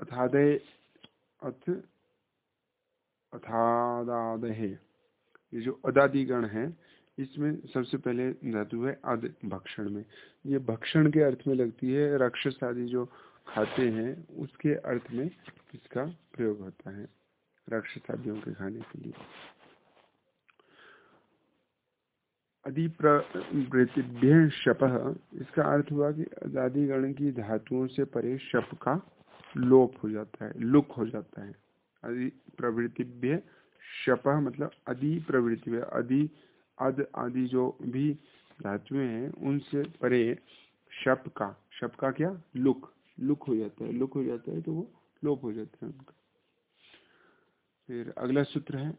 अथादय अथ, अथादादहे। ये जो अदादि गण है, इसमें सबसे पहले धातु है अद भक्षण में। ये भक्षण के अर्थ में लगती है, राक्षस आदि जो खाते हैं, उसके अर्थ में इसका प्रयोग होता है, राक्षस आदियों के खाने के लिए। अधिप्रवृत्तिभ्य शप। इसका अर्थ हुआ कि आदि गण की धातुओं से परे शप का लोप हो जाता है, लुक हो जाता है। अधि प्रवृत्ति प्रवृत्तिभ्य शप मतलब अधि प्रवृत्ति अधि अद आदि जो भी धातुएँ हैं, उनसे परे शप का शप का क्या? लुक लुक हो जाता है, लुक हो जाता है तो वो लोप हो जाता है उनका। फिर अगला सूत्र है,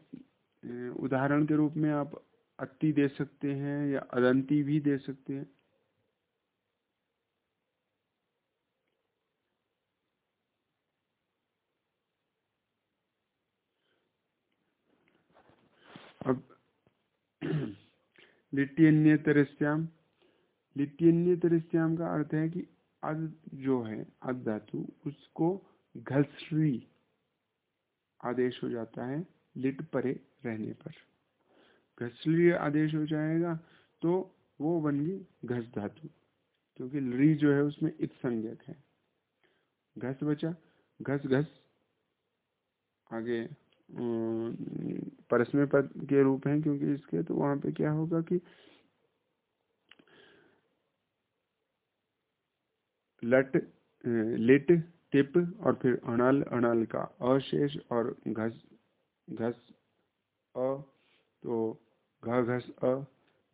उदाहरण के रूप में आप अति दे सकते हैं या अदंती भी दे सकते हैं। अब लिट्यन्यतरस्याम लिट्यन्यतरस्याम का अर्थ है कि अद जो है अद धातु, उसको घसरी आदेश हो जाता है लिट परे रहने पर। घसली आदेश हो जाएगा तो वो बन गई घस धातु, क्योंकि ली जो है उसमें इत संज्ञक है। घस बचा, घस घस आगे परस्मय पद के रूप हैं क्योंकि इसके तो वहाँ पे क्या होगा कि लट लिट, टिप और फिर अणाल अणाल का अशेष और घस घस, अ तो घस, अ,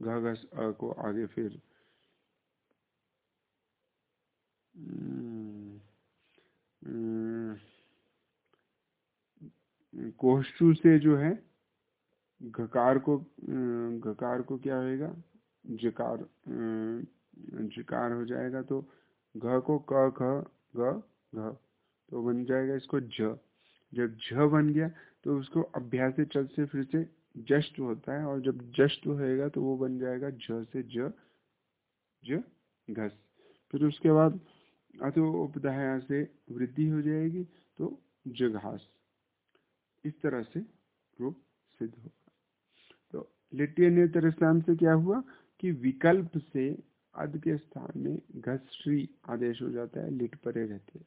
घ, घस, अ को आगे फिर कोष्टु से जो है, घकार को घकार को क्या होएगा? जकार जकार हो जाएगा तो घ को क, ख, ग, घ तो बन जाएगा इसको झ जब झ बन गया तो उसको अभ्यास चल से फिर से जस्ट होता है और जब जस्ट होएगा तो वो बन जाएगा झ से ज ज, घस। फिर उसके बाद अतो उपदाया से वृद्धि हो जाएगी तो जघास। इस तरह से रूप सिद्ध होगा तो लिट्य तरह से क्या हुआ कि विकल्प से अद के स्थान में घसरी आदेश हो जाता है, लिट परे रहते हैं।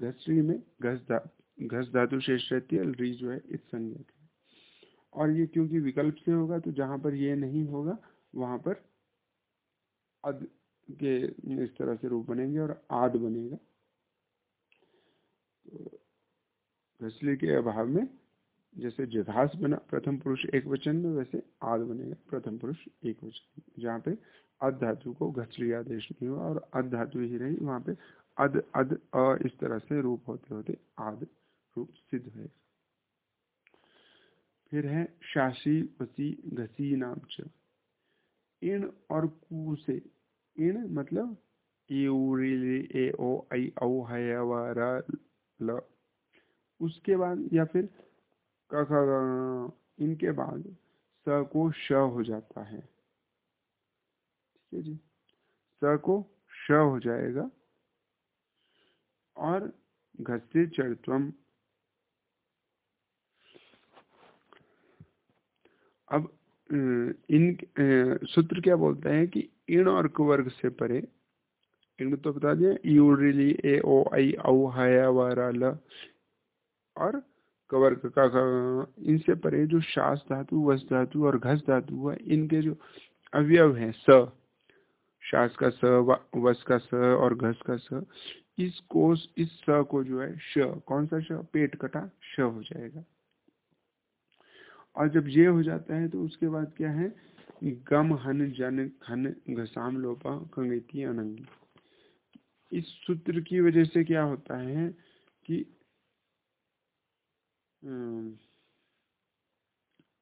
घसरी में घस घस धातु शेष रहती है, री जो है इस संज्ञक है और ये क्योंकि विकल्प से होगा तो जहाँ पर ये नहीं होगा, वहाँ पर अद के इस तरह से रूप बनेंगे और आद बनेगा। घसली के अभाव में जैसे जघास बना, प्रथम पुरुष एक वचन में, वैसे आद बनेगा, प्रथम पुरुष एक वचन जहाँ पे अध धातु को घसली आदेश नहीं हुआ और अध धातु ही रही, वहाँ पे अद अद अ इस तरह से रूप होते होते आद रूप सिद्ध है। फिर है शासी वसी घसी नाम च। इन और कु से इन मतलब ए, ओ, आई, औ, है ल। उसके बाद या फिर इनके बाद स को श हो जाता है। ठीक है जी? स को श हो जाएगा। और घस्य चरत्वम अब इन सूत्र क्या बोलते हैं कि इन और कुवर्ग से परे इन तो बता दिया यू रिली ए ओ आई औ हया ल और कवर्ग का इनसे परे जो शास धातु, वस धातु और घस धातु है, इनके जो अवयव हैं, स शास का स वस का स और घस का स, इस कोस इस स को जो है, श, कौन सा श? पेट कटा, श हो जाएगा। और जब ये हो जाता है तो उसके बाद क्या है? गम, हन, जन, खन, घसाम, लोपा कंगेती अनंगी। इस सूत्र की वजह से क्या होता है कि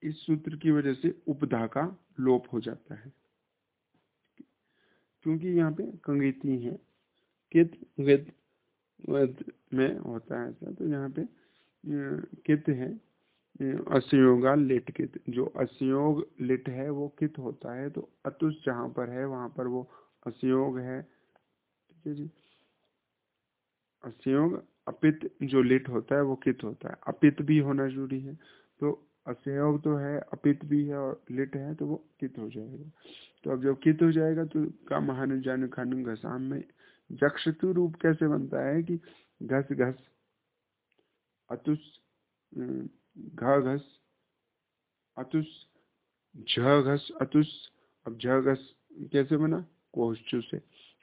इस सूत्र की वजह से उपधा का लोप हो जाता है। क्योंकि यहाँ पे कंगेती है। कित, विद में होता है ऐसा तो यहाँ पे कित है। असयोगा लिट कित, जो असयोग लिट है, वो कित होता है तो अतुष जहाँ पर है, वहाँ पर वो असयोग है। ठीक है जी? असयोग अपित जो लिट होता है वो कित होता है। अपित भी होना ज़रूरी है। तो असहयोग तो है, अपित भी है और लिट है तो वो कित हो जाएगा। तो अब जब कित हो जाएगा तो का महान जान खान घसाम में जक्षतु रूप कैसे बनता है कि घस घस, अतुस घ घस, अतुस, झ घस अब झ घस कैसे बना? कोश्चु से।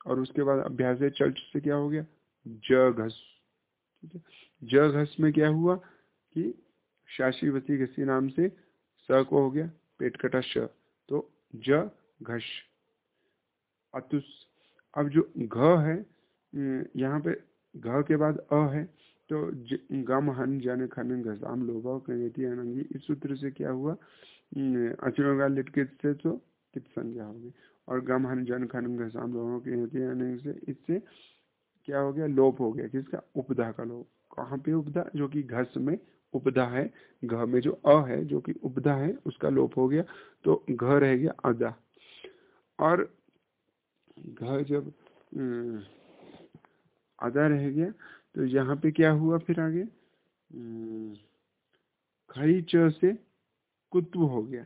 और उसके बाद अभ्यास चल से क्या हो गया? ज घस। ज घस में क्या हुआ कि शाशी वसी घसी नाम से स को हो गया, पेट कटा श तो ज घश अतुस। अब जो घ है यहाँ पे घ के बाद अ है तो गम, हन, जन, खन, घसाम, लोभा, कनेती, अनंगी, इस सूत्र से क्या हुआ? अचुगा लिटकित से तो कित संज्ञा होगी और गम, हन, जन, खन, घसाम, लोभा के से इससे क्या हो गया? लोप हो गया। किसका? उपधा का लोप। कहाँ पे उपधा जो कि घस में उपधा है। घ में जो अ है, जो कि उपधा है, उसका लोप हो गया। तो घ रह गया अदा। और घ जब अदा रह गया तो यहाँ पे क्या हुआ फिर आगे? खरी च से कुत्व हो गया।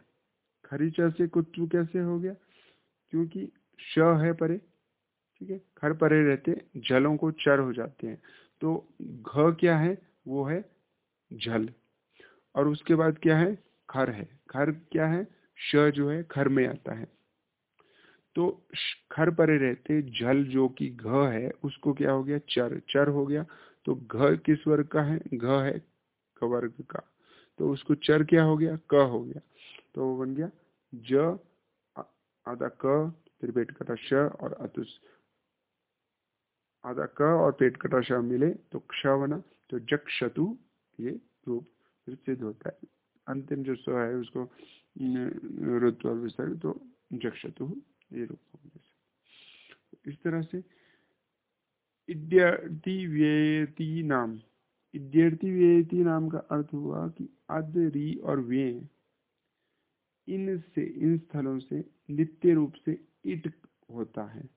खरी च से कुत्व कैसे हो गया? क्योंकि श है परे। ठीक है खर परे रहते, जलों को चर हो जाते हैं। तो घ क्या है? वो है जल। और उसके बाद क्या है? खर है। खर क्या है? श जो है खर में आता है। तो खर परे रहते, जल जो कि घ है, उसको क्या हो गया? चर। चर हो गया। तो घ किस वर्ग का है? घ है वर्ग का। तो उसको चर क्या हो गया? क हो गया। तो वो बन गया ज आधा क, फिर पेट कटा श और अतुष आधा क और पेट कटा श मिले तो क्ष तो जक शतु ये रूप सिद्ध होता है। अंतिम जो स है उसको और विसर्ग तो जक्षतु, ये रूप हो इस तरह से इड्यर्ति व्ययति नाम। इड्यर्ति व्ययति नाम का अर्थ हुआ कि अद री और व्यय, इन से, इन स्थलों से नित्य रूप से इट होता है।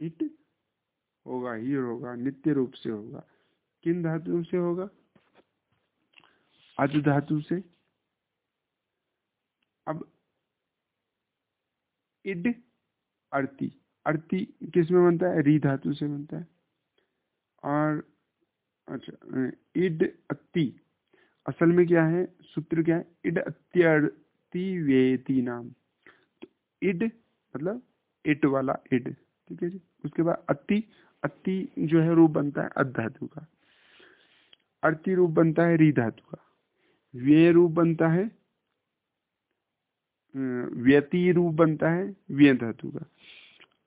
इट होगा ही होगा, नित्य रूप से होगा। किन धातुओं से होगा? अज धातु से। अब इड अर्थी अर्थी किसमें बनता है? री धातु से बनता है। और अच्छा इड अति असल में क्या है? सूत्र क्या है? इड अत्यर्थी वेती नाम। तो इड मतलब इट वाला इड। ठीक है जी? उसके बाद अति अति जो है रूप बनता है अध धातु का। अर्थी रूप बनता है री धातु का। व्यय रूप बनता है व्यति रूप बनता है व्यय धातु का।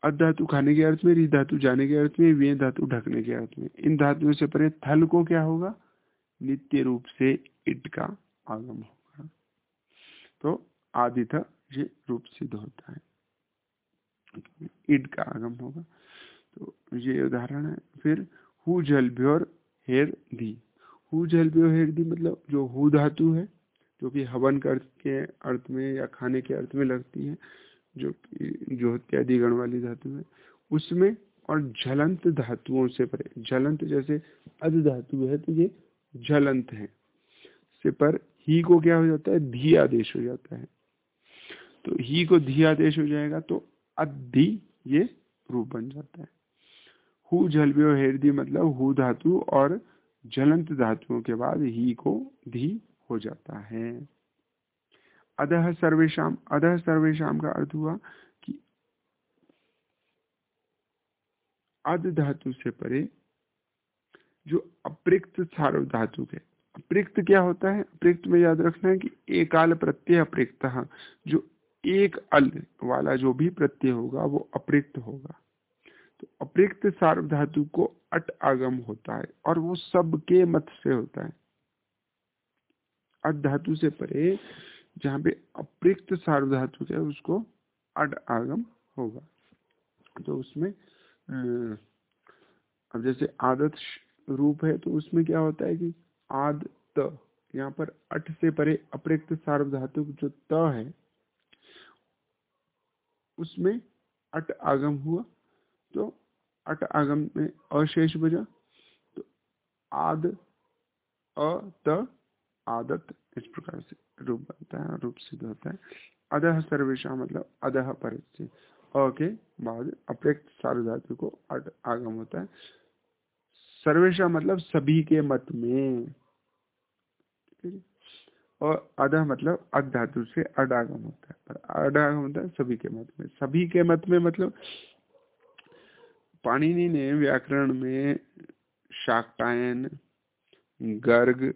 अध धातु खाने के अर्थ में, री धातु जाने के अर्थ में, व्यय धातु ढकने के अर्थ में। इन धातुओं से परे थल को क्या होगा? नित्य रूप से इट का आगम होगा। तो आदि था ये रूप सिद्ध होता है। इड का आगम होगा। तो ये उदाहरण है। फिर, हु जल भ्योर हेर दी। हु जल भ्योर हेर दी मतलब जो हु धातु है, जो कि हवन के अर्थ के अर्थ में या खाने के अर्थ में लगती है, जो जो इत्यादि गण वाली धातु है। उसमें और झलंत धातुओं से परे झलंत जैसे अध धातु है तो ये झलंत है। से पर ही को क्या हो जाता है? धी आदेश हो जाता है। तो ही को धी आदेश हो जाएगा तो अधि ये रूप बन जाता है। हु जलव्यो हेरदी मतलब हु धातु और जलंत धातुओं के बाद ही को धी हो जाता है। अधह सर्वेशम अधह सर्वेशम का अर्थ हुआ कि अध धातु से परे जो अप्रिक्त सार्व धातु है अप्रिक्त क्या होता है? अप्रिक्त में याद रखना है कि एकाल प्रत्यय अप्रिक्त, जो एक अल वाला जो भी प्रत्यय होगा वो अप्रिक्त होगा। तो अप्रिक्त सार्व धातु को अट आगम होता है और वो सबके मत से होता है। अट धातु से परे जहाँ पे अप्रिक्त सार्व धातु है, उसको अट आगम होगा। तो उसमें अब जैसे आदत रूप है तो उसमें क्या होता है कि आद त, यहाँ पर अट से परे अप्रिक्त सार्व धातु जो त है, उसमें अट आगम हुआ। तो अट आगम में अशेष बजा तो आद, अ, त, आदत इस प्रकार से रूप बनता है, रूप सिद्ध होता है। अदह सर्वेशा मतलब अदह पर के बाद अपेक्ष सार्वधातु को अट आगम होता है। सर्वेशा मतलब सभी के मत में। और अदह मतलब अध धातु से अडागम होता है। पर अडागम होता है सभी के मत में। सभी के मत में मतलब पाणिनि ने व्याकरण में शाक्टायन गर्ग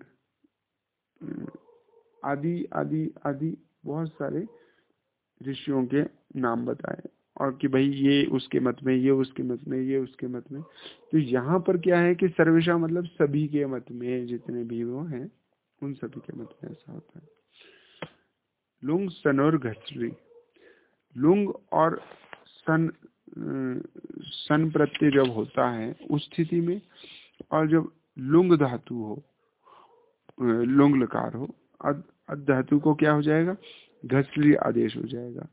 आदि आदि आदि बहुत सारे ऋषियों के नाम बताए। और कि भाई ये उसके मत में, ये उसके मत में, ये उसके मत में। तो यहाँ पर क्या है कि सर्वेशा मतलब सभी के मत में जितने भी वो हैं, उन सभी के मत में ऐसा होता है। लुंग, सन और घसरी लुंग और सन सन प्रत्यय जब होता है, उस स्थिति में, और जब लुंग धातु हो लुंग लकार हो, अध धातु को क्या हो जाएगा? घसली आदेश हो जाएगा।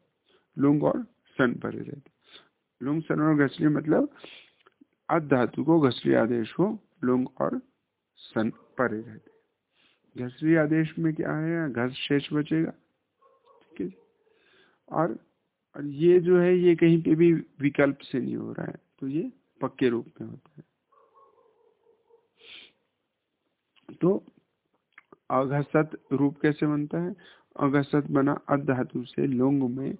लुंग और सन परे रहते लुंग, सन और घसली मतलब अध धातु को घसली आदेश हो, लुंग और सन परे रहते घसली आदेश में क्या है? घस शेष बचेगा। ठीक है और और ये जो है, ये कहीं पे भी विकल्प से नहीं हो रहा है तो ये पक्के रूप में होता है। तो अघसत रूप कैसे बनता है? अघसत बना अधातु से लोंग में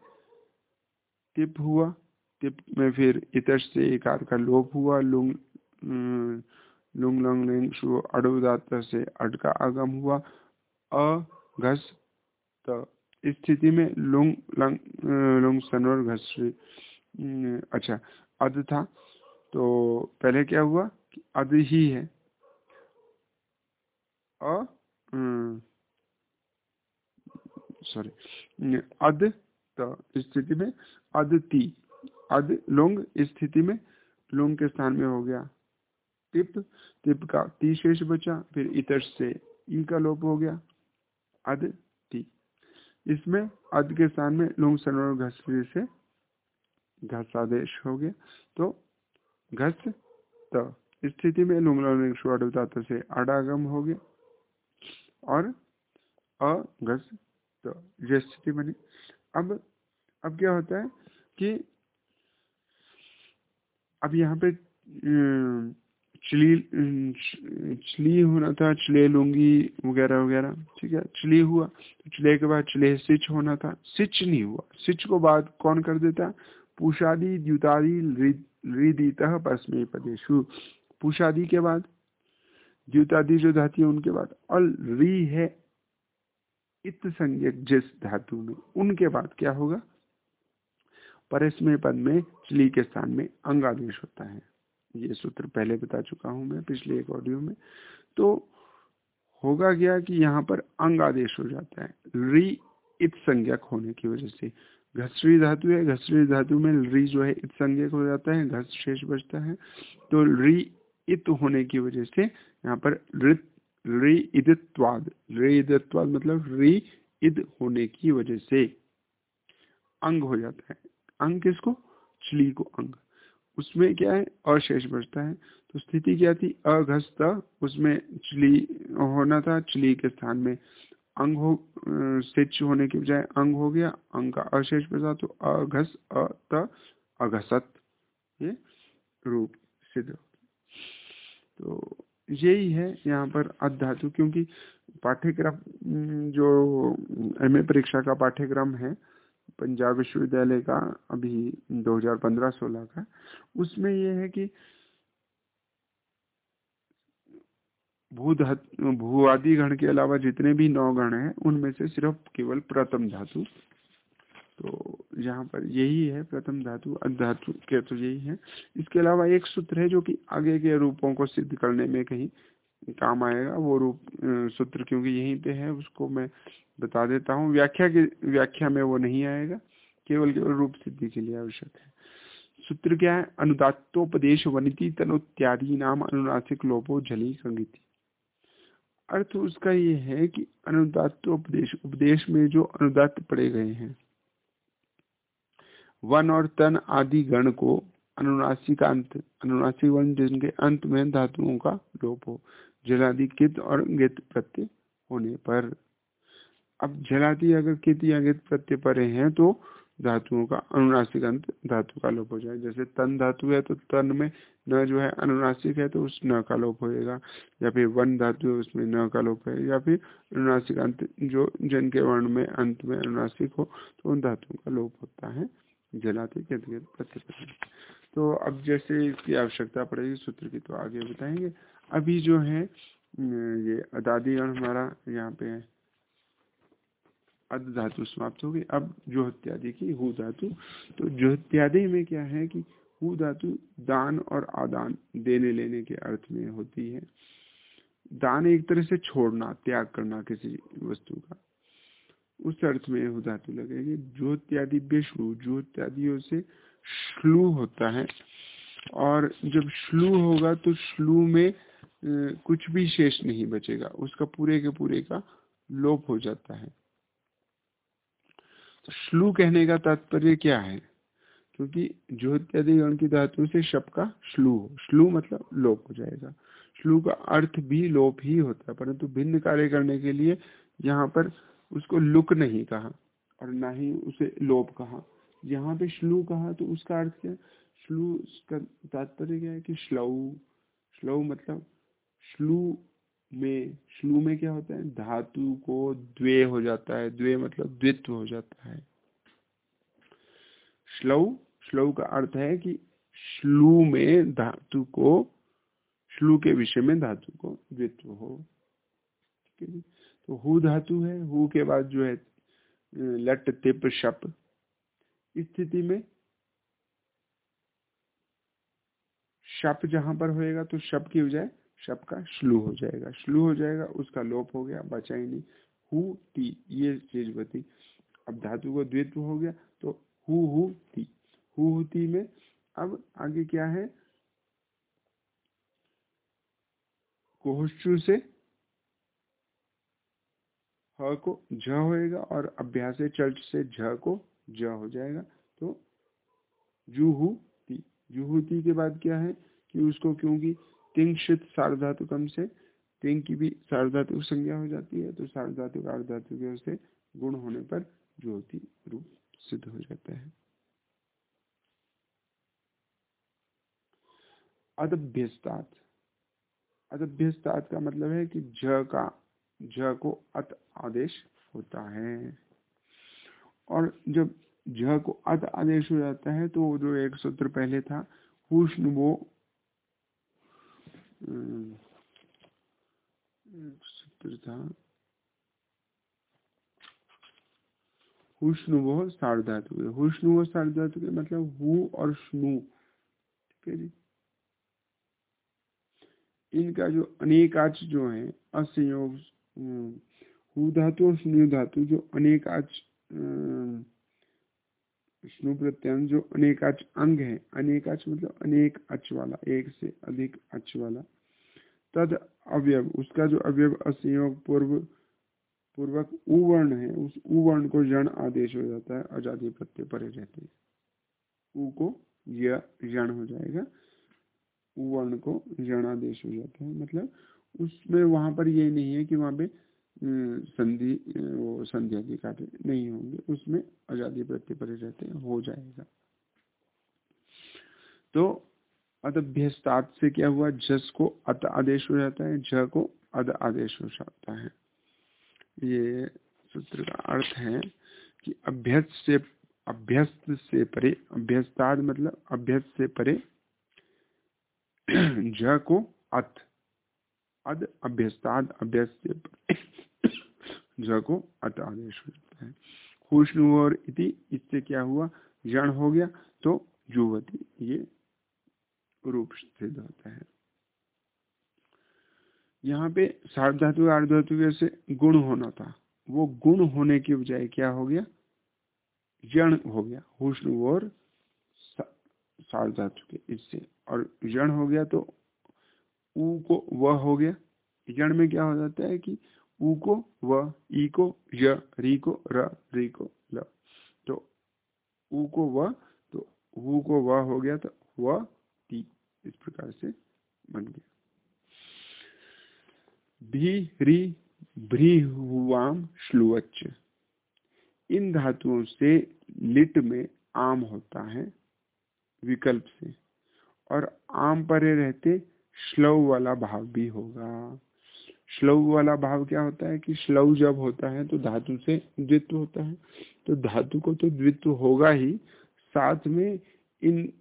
टिप हुआ टिप में फिर इतर से एकार का लोप हुआ, लुंग लुंग लंग लिंग शु अड़ुदात से अड का आगम हुआ अघस स्थिति में लुंग, लंग लुंग सनोर घसरी। अच्छा अद था। तो पहले क्या हुआ अद ही है। अ सॉरी अद तो स्थिति में अदति अद लुंग स्थिति में लुंग के स्थान में हो गया। टिप टिप का ती शेष बचा, फिर इतर से ई का लोप हो गया। अद इसमें अद के स्थान में लुंग सनोर घसरी से घस आदेश हो गया तो घस तो स्थिति में लुंग लुंग से अडागम हो गया और अघस तो ये स्थिति बनी। अब अब क्या होता है कि अब यहाँ पे चली चली होना था, चले लूँगी वगैरह वगैरह, ठीक है, चली हुआ तो चले के बाद चले सिच होना था, सिच नहीं हुआ, सिच को बाद कौन कर देता, पुषादी द्युतादि रिदित पश्मे पदेशु पुषादी के बाद, द्युतादि जो धाती है, उनके बाद अल री है इत संज्ञक जिस धातु में, उनके बाद क्या होगा परस्मय पद में, चली के स्थान में अंगादेश होता है। ये सूत्र पहले बता चुका हूँ मैं, पिछले एक ऑडियो में। तो होगा क्या कि यहाँ पर अंग आदेश हो जाता है। री इत संज्ञक होने की वजह से। घसरी धातु है, घसरी धातु में री जो है इत संज्ञक हो जाता है, घस शेष बचता है। तो री इत होने की वजह से यहाँ पर रि इदित्वाद रि इदित्वाद मतलब रि इद होने की वजह से अंग हो जाता है। अंग किसको? चली को अंग। उसमें क्या है? अशेष बचता है। तो स्थिति क्या थी? अघस्ता, उसमें चली होना था, चली के स्थान में। अंग हो सिच होने के बजाय अंग हो गया, अंग का अशेष बचा तो अघस अत अघसत, ये रूप सिद्ध तो यही है यहाँ पर अधातु क्योंकि पाठ्यक्रम, जो एम ए परीक्षा का पाठ्यक्रम है पंजाब विश्वविद्यालय का अभी 2015-16 का, उसमें यह है कि भू भू आदि गण के अलावा जितने भी नौ गण हैं, उनमें से सिर्फ़ केवल प्रथम धातु। तो यहाँ पर यही है प्रथम धातु अधातु के तो यही है। इसके अलावा एक सूत्र है जो कि आगे के रूपों को सिद्ध करने में कहीं काम आएगा, वो रूप सूत्र क्योंकि यहीं पे है, उसको मैं बता देता हूँ। व्याख्या की, व्याख्या में वो नहीं आएगा, केवल केवल रूप सिद्धि के लिए आवश्यक है। सूत्र क्या है? अनुदात्तोपदेश वनिति तनुत्यादि नाम अनुनासिक लोपो झली संगीति। अर्थ उसका ये है कि अनुदात्तोपदेश, उपदेश में जो अनुदात पड़े गए हैं, वन और तन आदि गण को अनुनासिक अंत अनुनासिक वर्ण जिनके अंत में धातुओं का लोप हो जलादि कित और गित प्रत्यय होने पर। अब जलादि अगर कित या गित प्रत्यय परे हैं तो धातुओं का अनुनासिक अंत धातु का लोप हो जाए। जैसे तन धातु है तो तन में न जो है अनुनासिक है तो उस न का लोप होएगा। या फिर वन धातु है, उसमें न का लोप है। या फिर अनुनासिक अंत जो जन के वर्ण में, अंत में अनुनासिक हो तो उन धातुओं का लोप होता है। जलाते प्रत्यय तो अब जैसे इसकी आवश्यकता पड़ेगी, सूत्र की तो आगे बताएँगे। अभी जो है ये अदादिगण हमारा यहाँ पे है धातु समाप्त हो गई। अब जो इत्यादि की हु धातु। तो जो इत्यादि में क्या है कि हु धातु दान और आदान देने लेने के अर्थ में होती है। दान एक तरह से छोड़ना, त्याग करना किसी वस्तु का। उस अर्थ में हु धातु लगेगी। जो इत्यादि बेशु जो इत्यादियों से श्लू होता है। और जब श्लू होगा तो श्लू में कुछ भी शेष नहीं बचेगा, उसका पूरे के पूरे का लोप हो जाता है। तो श्लू कहने का तात्पर्य क्या है? क्योंकि जो इत्यादि गण की धातु से शब का श्लू हो। श्लू मतलब लोप हो जाएगा। श्लू का अर्थ भी लोप ही होता है, परंतु भिन्न कार्य करने के लिए यहाँ पर उसको लुक नहीं कहा और ना ही उसे लोप कहा। यहाँ पे श्लू कहा तो उसका अर्थ क्या? श्लू का तात्पर्य क्या है कि श्लऊ। श्लऊ मतलब श्लू में श्लू में क्या होता है? धातु को द्वे हो जाता है। द्वे मतलब द्वित्व हो जाता है। श्लव श्लव का अर्थ है कि श्लू में धातु को, श्लू के विषय में धातु को द्वित्व हो। ठीक है तो हु धातु है? हु के बाद जो है, लट, तिप, शप। स्थिति में शप जहाँ पर होएगा तो शप की बजाय शब का श्लू हो जाएगा। श्लू हो जाएगा, उसका लोप हो गया, बचा ही नहीं। हु टी ये चीज़ बती। अब धातु को द्वित्व हो गया तो हु हु, ती। हु हु, ती में अब आगे क्या है? से ह को झ होएगा और अभ्यास चर्च से झ को ज हो जाएगा। तो जूहू ती। जूहू ती के बाद क्या है कि उसको क्योंकि तिंक्षित सार्वधातुकम से, तिंग की भी सार्वधातुक संज्ञा हो जाती है तो सार्वधातुक आर्धातुक से गुण होने पर ज्योति रूप सिद्ध हो जाता है। अदभ्यस्तात। अदभ्यस्तात का मतलब है कि ज का, ज को अत आदेश होता है। और जब ज को अत आदेश हो जाता है तो जो एक सूत्र पहले था हुष्ण वो हुष्णु हुष्णु सार्धातु के मतलब हु और स्नु। ठीक है जी? इनका जो अनेकाच जो है, असंयोग, हु धातु और स्नु धातु, जो अनेकाच स्नु प्रत्यंग जो अनेकाच अंग है अनेकाच मतलब अनेक अच वाला, एक से अधिक अच वाला, तद अवयव, उसका जो अवयव असंयोग पूर्व, पूर्वक उवर्ण है, उस उवर्ण को जन आदेश हो जाता है आज़ादी प्रत्यय परे रहते उ को जन हो जाएगा, उवर्ण को जन आदेश हो जाता है मतलब उसमें वहाँ पर ये नहीं है कि वहाँ पे संधि वो संध्या की कार्य नहीं होंगे, उसमें आज़ादी प्रत्यय परे रहते हो जाएगा। तो अदभ्यस्तात से क्या हुआ? जस को अत आदेश हो जाता है, ज को अद आदेश हो जाता है। ये सूत्र का अर्थ है कि अभ्यस्त से अभ्यस्त से परे अभ्यस्ताद मतलब अभ्यस्त से परे, ज को अत, अद अभ्यस्ताद अभ्यस्त से परे। ज को अत आदेश जाता है। खुशनु और इति, इससे क्या हुआ? जण हो गया तो जुवती ये रूप सिद्ध होता है। यहाँ पे सार्वधातु आर्धातु से गुण होना था। वो गुण होने के बजाय क्या हो गया? जण हो गया। हुष्ण और सार्वधातु के इससे। और जण हो गया तो ऊ को वह हो गया। जण में क्या हो जाता है कि ऊ को व ई को य री को र री को ल। तो ऊ को व तो हु को व हो गया तो व, ती इस प्रकार से बन गया। भी, री भ्रीहुआम श्लुवच इन धातुओं से लिट में आम होता है, विकल्प से। और आम परे रहते, श्लव वाला भाव भी होगा। श्लव वाला भाव क्या होता है कि श्लव जब होता है तो धातु से द्वित्व होता है। तो धातु को तो द्वित्व होगा ही, साथ में इन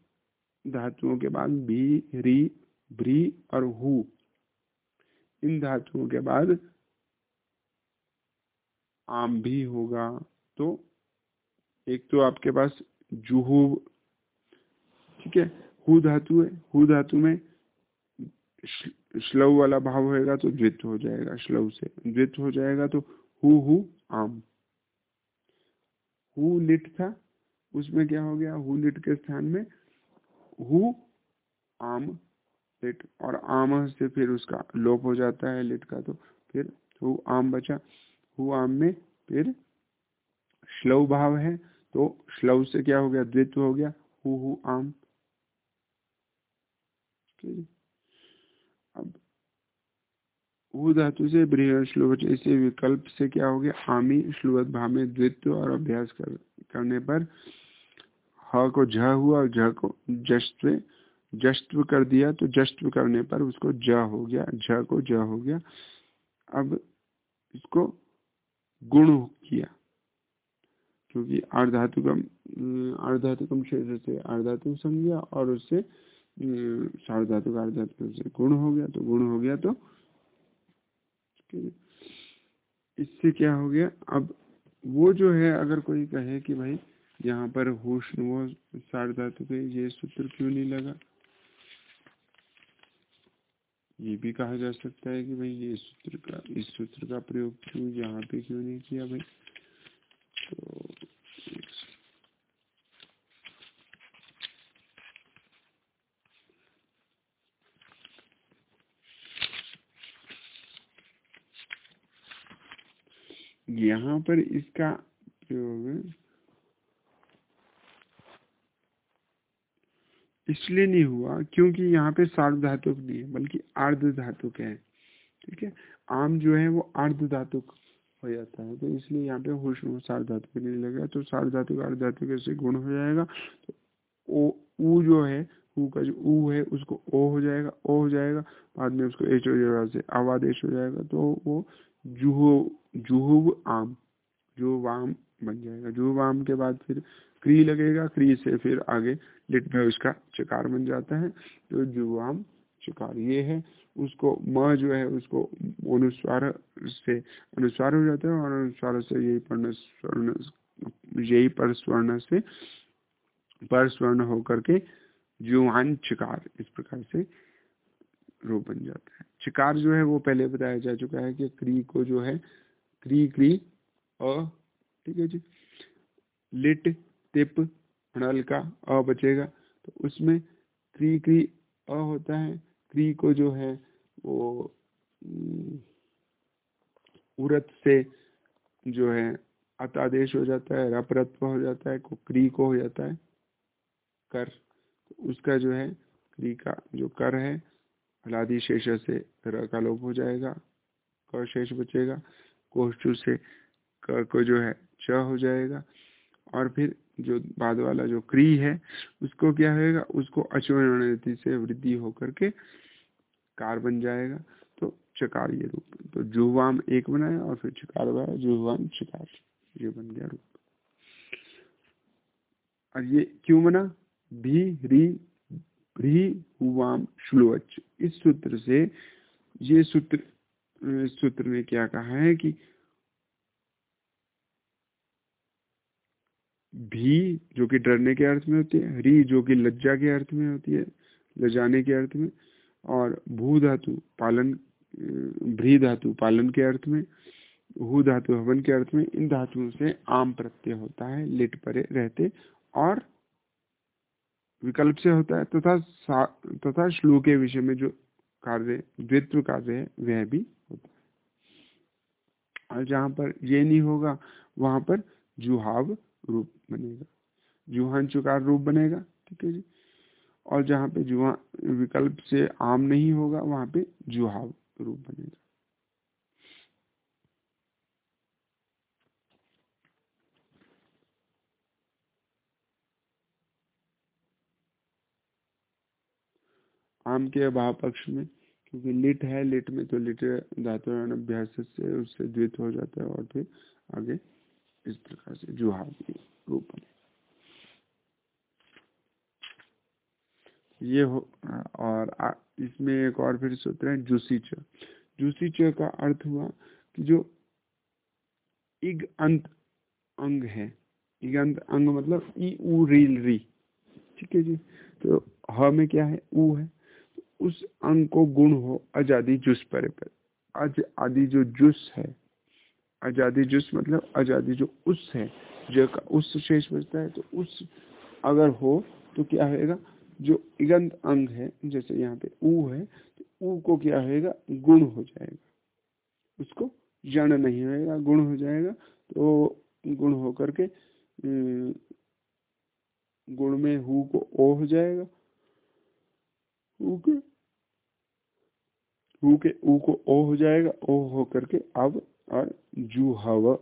धातुओं के बाद भी री भ्री और हु। इन धातुओं के बाद आम भी होगा। तो एक तो आपके पास जुहू, ठीक है, हु धातु है। हु धातु में श्लव वाला भाव होएगा तो द्वित हो जाएगा, श्लव से। द्वित हो जाएगा तो हु हु आम। हु लिट था, उसमें क्या हो गया? हु लिट के स्थान में हु आम लिट, और आम से फिर उसका लोप हो जाता है लिट का तो फिर हु आम बचा। हु आम में फिर श्लव भाव है तो श्लव से क्या हो गया? द्वित्व हो गया, हु हु आम। अब वो धातु से बृहद श्लोक ऐसे विकल्प से क्या हो गया? आमी श्लोक भाव में द्वित्व और अभ्यास कर, करने पर ह को झ हुआ और झ को जस्व जस्व कर दिया तो जस्व करने पर उसको ज हो गया। झ को ज हो गया। अब इसको गुण किया। क्योंकि अर्धातुकम अर्धातुकम क्षेत्र से अर्धातु समझा और उससे सार्वधातु का अर्धातु से गुण हो गया। तो गुण हो गया तो इससे क्या हो गया? अब वो जो है, अगर कोई कहे कि भाई, यहाँ पर होश वो सार्वधातु के ये सूत्र क्यों नहीं लगा? ये भी कहा जा सकता है कि भाई, ये सूत्र का, इस सूत्र का प्रयोग क्यों यहाँ पे क्यों नहीं किया भाई तो यहाँ पर इसका प्रयोग इसलिए नहीं हुआ क्योंकि यहाँ पे सार्ध धातुक नहीं है, बल्कि अर्ध धातुक है। ठीक है? आम जो है वो अर्ध धातुक हो जाता है तो इसलिए यहाँ पे होश सार्ध धातु नहीं लगेगा तो सार्ध धातु अर्ध धातु से गुण हो जाएगा। तो ओ, ऊ जो है, ऊ का जो ऊ है, उसको ओ हो जाएगा, ओ हो जाएगा, बाद में उसको एच हो जाएगा से आवादेश हो जाएगा तो वो जुहो जुहुब आम जुवाम बन जाएगा। जुवाम के बाद फिर क्री लगेगा, क्री से फिर आगे लिट में उसका चकार बन जाता है। तो जुवाम चकार ये है, उसको म जो है, उसको अनुस्वार से अनुस्वार हो जाता है और अनुस्वार से यही पर्ण स्वर्ण, यही पर स्वर्ण से पर स्वर्ण होकर के जुवान चिकार इस प्रकार से रूप बन जाता है। चिकार जो है, वो पहले बताया जा चुका है कि क्री को जो है क्री क्री अ ठीक है जी लिट तिप हड़ल का अ बचेगा तो उसमें क्री क्री अ होता है क्री को जो है वो उरत से जो है अतादेश हो जाता है रपरत्व हो जाता है को क्री को हो जाता है कर तो उसका जो है क्री का जो कर है हलादि शेष से र का लोप हो जाएगा क शेष बचेगा कोष्टु से क, को जो है, च हो जाएगा। और फिर जो बाद वाला जो क्री है, उसको क्या होएगा? उसको अचुति से वृद्धि होकर के कार बन जाएगा। तो चकार ये रूप। तो जुवाम एक बनाया और फिर चकार बनाया जुवाम चकार, ये बन गया रूप। और ये क्यों बना? भी, री, भी हुआम श्लोच इस सूत्र से ये सूत्र सूत्र ने क्या कहा है कि भी जो कि डरने के अर्थ में होती है, री जो कि लज्जा के अर्थ में होती है, लजाने के अर्थ में, और भू धातु पालन, भ्री धातु पालन के अर्थ में, हु धातु हवन के अर्थ में, इन धातुओं से आम प्रत्यय होता है, लिट परे रहते, और विकल्प से होता है, तथा तथा श्लोक के विषय में जो कार्य, द्वित्व कार्य है, वह भी और जहाँ पर ये नहीं होगा, वहाँ पर जुहाव रूप बनेगा। जुहान चुकार रूप बनेगा, ठीक है जी? और जहाँ पे जुहा, विकल्प से आम नहीं होगा, वहाँ पे जुहाव रूप बनेगा। आम के अभाव पक्ष में क्योंकि लिट है लिट में तो लिट धातु अभ्यास से उससे द्वित हो जाता है और फिर आगे इस प्रकार से जुहाव रूप ये हो और आ, इसमें एक और फिर सूत्र है जूसीच। जूसीच का अर्थ हुआ कि जो इग अंत अंग है इग अंत अंग मतलब ई रील री ठीक है जी? तो ह में क्या है? ऊ है। उस अंग को गुण हो आज़ादी जुस पर अज आदि जो जुस है आज़ादी जुस मतलब आज़ादी जो उस है, जो का उस शेष बचता है तो उस अगर हो तो क्या होगा जो इगंत अंग है, जैसे यहाँ पे ऊ है तो ऊ को क्या होगा गुण हो जाएगा। उसको जन नहीं होएगा, गुण हो जाएगा। तो गुण हो करके गुण में हु को ओ हो जाएगा। ऊ के ऊ के ऊ को ओ हो जाएगा, ओ हो करके अब और जू हव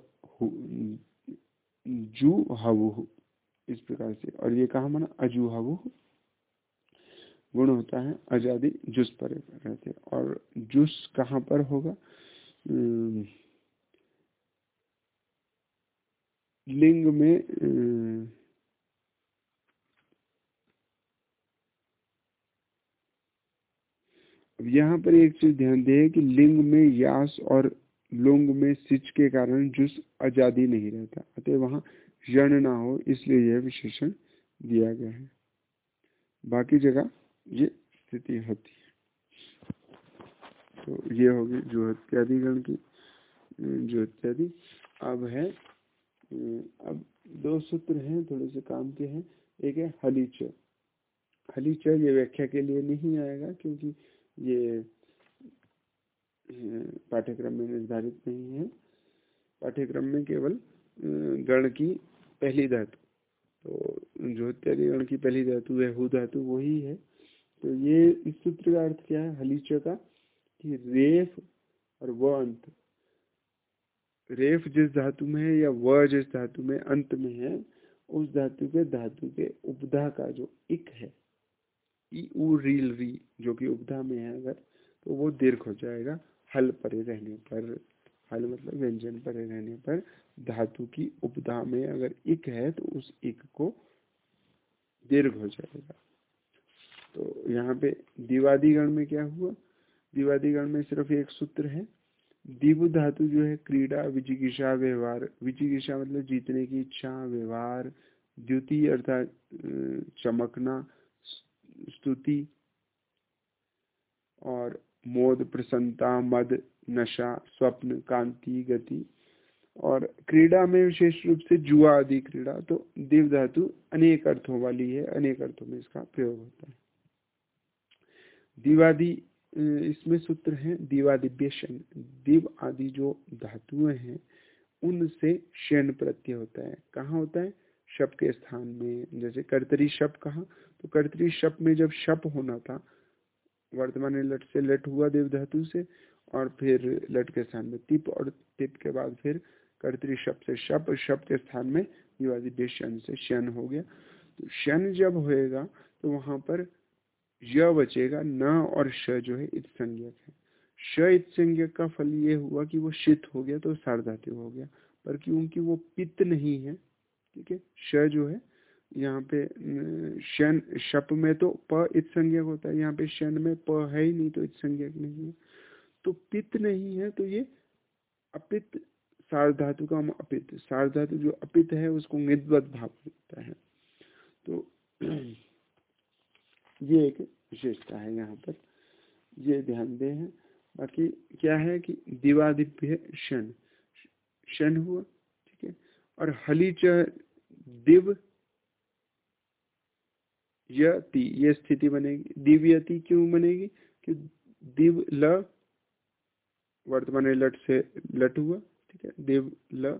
जू हव इस प्रकार से। और ये कहा माना अजू हव गुण होता है आज़ादी जुस पर रहते। और जुस कहाँ पर होगा? लिंग में अब यहाँ पर एक चीज़ ध्यान दे कि लिंग में यास और लुंग में सिच के कारण जुस आज़ादी नहीं रहता, अतः वहाँ जन ना हो, इसलिए यह विशेषण दिया गया है। बाकी जगह ये स्थिति होती है। तो ये होगी जो इत्यादि गण की जो इत्यादि अब है, अब दो सूत्र हैं, थोड़े से काम के हैं। एक है हलीच हलीच ये व्याख्या के लिए नहीं आएगा, क्योंकि ये पाठ्यक्रम में निर्धारित नहीं है। पाठ्यक्रम में केवल गण की पहली धातु तो जो गण की पहली धातु है, हु धातु वही है। तो ये इस सूत्र का अर्थ क्या है? हलीच का, कि रेफ और व अंत रेफ जिस धातु में है या व जिस धातु में अंत में है, उस धातु के धातु के उपधा का जो इक है रील री जो कि उपधा में है अगर तो वो दीर्घ हो जाएगा। हल परे रहने पर, हल मतलब व्यंजन परे रहने पर, धातु की उपधा में अगर इक है तो उस इक को दीर्घ हो जाएगा। तो यहाँ पे दिवादीगण में क्या हुआ? दिवादीगण में सिर्फ़ एक सूत्र है। दिव धातु जो है, क्रीड़ा, विजिगिषा, व्यवहार। विजिगिषा मतलब जीतने की इच्छा, व्यवहार। द्वितीय अर्थात चमकना स्तुति और मोद, प्रसन्नता, मद, नशा, स्वप्न, कांति, गति और क्रीड़ा में विशेष रूप से जुआ आदि क्रीड़ा तो दिव धातु अनेक अर्थों वाली है, अनेक अर्थों में इसका प्रयोग होता है। दिवादि इसमें सूत्र है दिवादिव्य शन दिव आदि जो धातुएँ हैं, उनसे शयन प्रत्यय होता है। कहाँ होता है? शब के स्थान में। जैसे कर्तरी शप कहा? तो कर्तरी शप में जब शप होना था, वर्तमान लट से लट हुआ देव धातु से, और फिर लट के स्थान में तिप, और तिप के बाद फिर कर्तरी शप से शप शप के स्थान में दिवादिव्य शन से शन हो गया। तो शन जब होएगा तो वहाँ पर य बचेगा, न और श जो है इत संज्ञक है। श इत संज्ञक का फल ये हुआ कि वो शीत हो गया तो सार्धातु हो गया। पर क्योंकि वो पित्त नहीं है, ठीक है, श जो है यहाँ पे शन शप में तो प इत संज्ञक होता है, यहाँ पे शन में प है ही नहीं तो इत संज्ञक नहीं है। तो पित्त नहीं है तो ये अपित सार्धातु का अपित सार्धातु जो अपित है उसको निद्वत भाव होता है। तो ये एक विशेषता है यहाँ पर, ये ध्यान दे है। बाकी क्या है कि दिवादिव्य शन शन हुआ, ठीक है, और हलीच दिव यति ये स्थिति बनेगी। दिव्यति क्यों बनेगी? कि दिव ल, वर्तमान लट से लट हुआ, ठीक है? देव ल,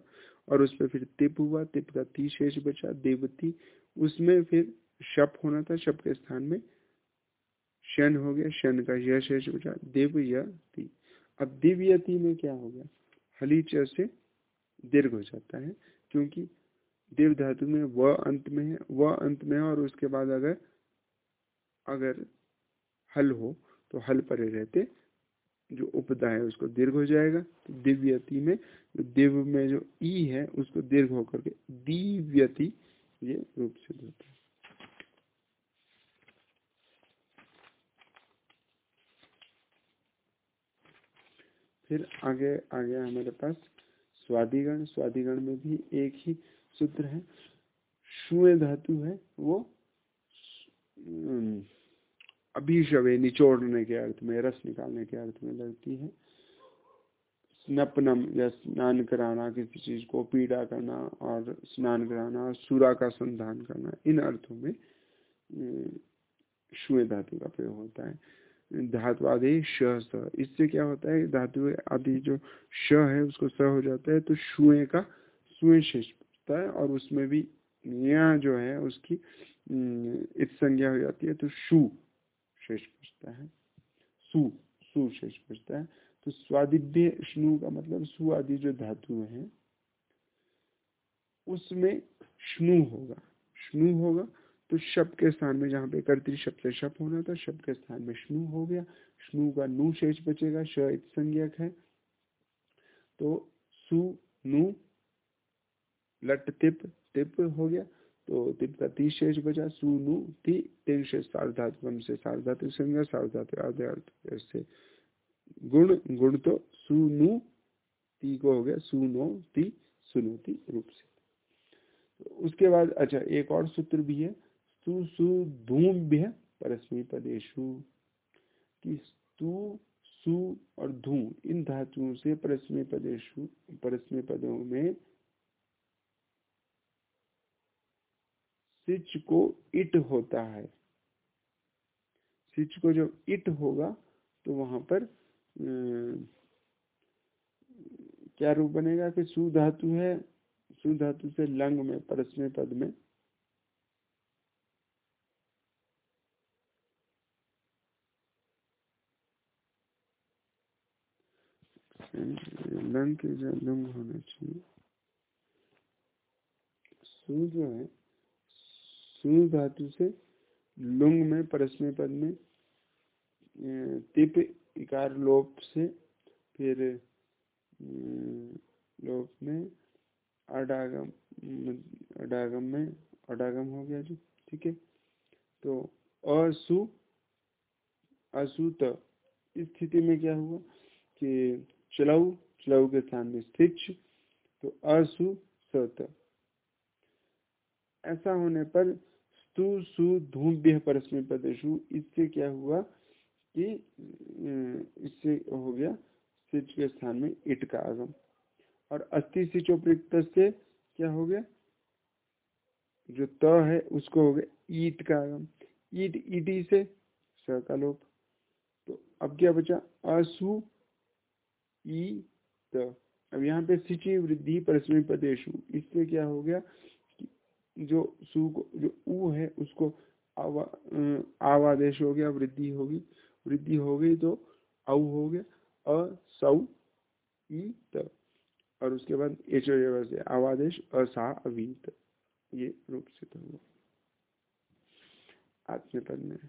और उस पर फिर तिप हुआ, तिप का ती शेष बचा देवती उसमें फिर शप होना था, शप के स्थान में शन हो गया शन का यह शेष बचा देव यति अब दिव्यति में क्या हो गया? हली च से दीर्घ हो जाता है, क्योंकि देव धातु में व अंत में है व अंत में है और उसके बाद अगर अगर हल हो तो हल परे रहते, जो उपदा है उसको दीर्घ हो जाएगा। तो दिव्यति में, जो देव में जो ई है, उसको दीर्घ होकर के दिव्यति, ये रूप सिद्ध होता है। फिर आगे आ गया हमारे पास स्वादिगण। स्वादिगण में भी एक ही सूत्र है। शुए धातु है वो अभिशवे निचोड़ने के अर्थ में, रस निकालने के अर्थ में लगती है। स्नपनम, या स्नान कराना, किसी चीज़ को पीड़ा करना और स्नान कराना, सुरा का संधान करना, इन अर्थों में शुए धातु का प्रयोग होता है। धातु आदि श इससे क्या होता है? धातु आदि जो श है, उसको स हो जाता है तो शुए का सुए शेष होता है और उसमें भी यहाँ जो है उसकी इत संज्ञा हो जाती है तो शु शेष बचता है। सु सु शेष बचता है। तो स्वादिव्य स्नु का मतलब सु आदि जो धातु है, उसमें स्नु होगा। स्नु होगा तो शब्द के स्थान में जहाँ पे कर्तरी शब्द से शप होना था, शब्द के स्थान में स्नु हो गया। स्नु का नु शेष बचेगा, श संज्ञक है। तो सु, नु लट तिप तिप हो गया। तो तिप का ती शेष बचा सु नु ती तीन शेष सार्धातु से सार्धातु संज्ञा सार्धातु आधे अर्थ, ऐसे। गुण गुण तो सु नु ती को हो गया सु नो ती सुनोती रूप से। तो उसके बाद अच्छा एक और सूत्र भी है, स्तु, सु धूम्य परस्मी पदेशु कि स्तु, सु और धू इन धातुओं से परस्मी पदेशु परस्मी पदों में सिच को इट होता है। सिच को जब इट होगा तो वहाँ पर क्या रूप बनेगा कि सु धातु है? सुधातु से लंग में परस्मे पद में। लंग के लंग होना चाहिए, सु जो है सु धातु से लुंग में परस्मे पद में तिप इकार लोप से, फिर लोप में, अडागम अडागम में, अडागम हो गया जो, ठीक है? तो असु, असुत, इस स्थिति में क्या हुआ कि चलाऊ चलाऊ के स्थान में स्थित तो असु सत। ऐसा होने पर स्तु सु परस्मी पदेशु इससे क्या हुआ कि इससे हो गया सिच के स्थान में इट का आगम। और अस्थि सिचोपृक्त से क्या हो गया? जो त तो है, उसको हो गया ईट का आगम। ईट, ईटी से स का लोप। तो अब क्या बचा? असु, ई, त। अब यहाँ पे सिचि वृद्धि परस्मी पदेशु इससे क्या हो गया? जो सु जो ऊ है, उसको आवा आवादेश हो गया, वृद्धि होगी। वृद्धि हो गई तो औ हो गया, अ, सौ ई त। और उसके बाद एच से आवादेश असा अवीत ये रूप से तो हुआ आत्मपद में।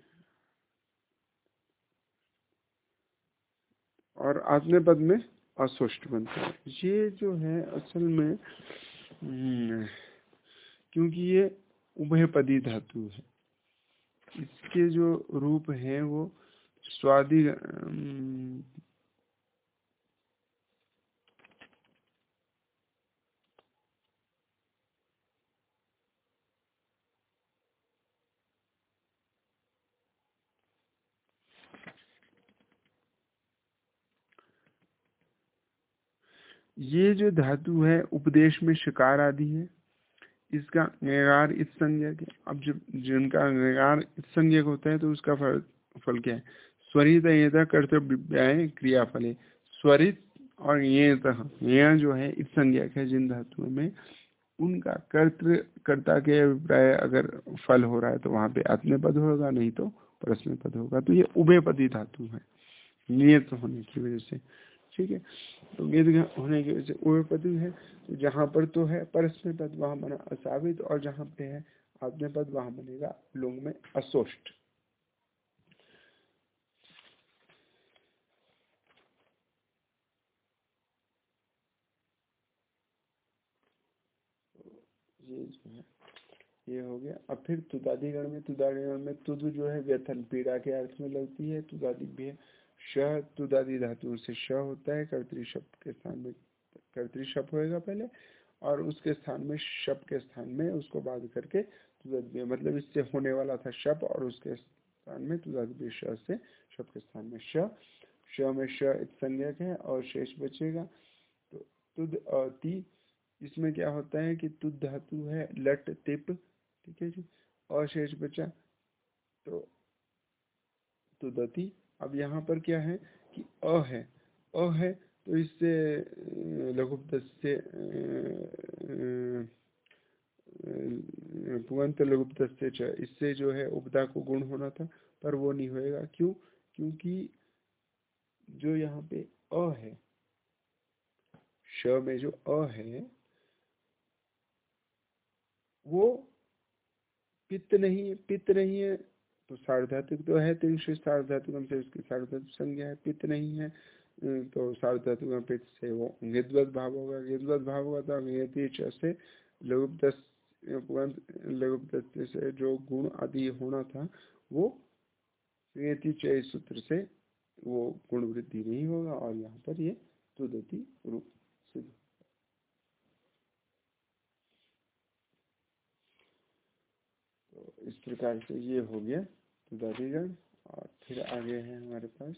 और आत्मपद में अस्वष्ट बनता है। ये जो है, असल में क्योंकि ये उभयपदी धातु है। इसके जो रूप है वो स्वादि ये जो धातु है, उपदेश में शिकार आदि है। इसका गैगार इस संज्ञक अब जब जिनका गैगार इस संज्ञक होता है तो उसका फल फल क्या है? स्वरित ये कर्तव्य क्रियाफल। है स्वरित और ये यह जो है, इस संज्ञक है जिन धातुओं में, उनका कर्त, कर्ता के अभिप्राय अगर फल हो रहा है तो वहाँ पे आत्मपद होगा, नहीं तो परस्मय पद होगा। तो ये उभय पदी धातु है। नियत होने की वजह से। ठीक है? तो गेद होने की वजह से उभय पदी है तो जहाँ पर तो है परस्मय पद वहाँ बना असावित और जहाँ पे है आत्म पद वहाँ बनेगा लोंग में असोष्ट। है, ये हो गया। अब फिर तुदादिगण में तुदादिगण में तुद जो है व्यथन, पीड़ा के अर्थ में लगती है, तुदादि भी है। श धातु से श होता है, कर्तरी शब्द के स्थान में, कर्तरी शब्द होएगा पहले, और उसके स्थान में शब के स्थान में उसको बाध करके मतलब इससे होने वाला था शब और उसके स्थान में तुदाद श से शब के स्थान में श श में श संज्ञक है, और शेष बचेगा। तो तुद ती, इसमें क्या होता है कि तुद धातु है, लट, तिप, ठीक है जी और शेष बचा तो तुदती अब यहाँ पर क्या है कि अ है। अ है तो इससे लघु से पुअंत लघु से इससे जो है उपदा को गुण होना था, पर वो नहीं होएगा। क्यों? क्योंकि जो यहाँ पे अ है, श में जो अ है, वो पित्त नहीं है, पित्त नहीं है तो सार्वधातुक तो है सार्वधातुक से उसकी सार्वधातुक संज्ञा है पित्त नहीं है तो सार्वधातुक पित्त से वो गिद्वत भाव होगा। गिद्वत भाव होगा तो से लघुप्त लघुप्त से जो गुण आदि होना था, वो चय सूत्र से वो गुण वृद्धि नहीं होगा और यहाँ पर ये तुदती रूप सिद्ध इस प्रकार से ये हो गया। रुदादिगण और फिर आगे है हमारे पास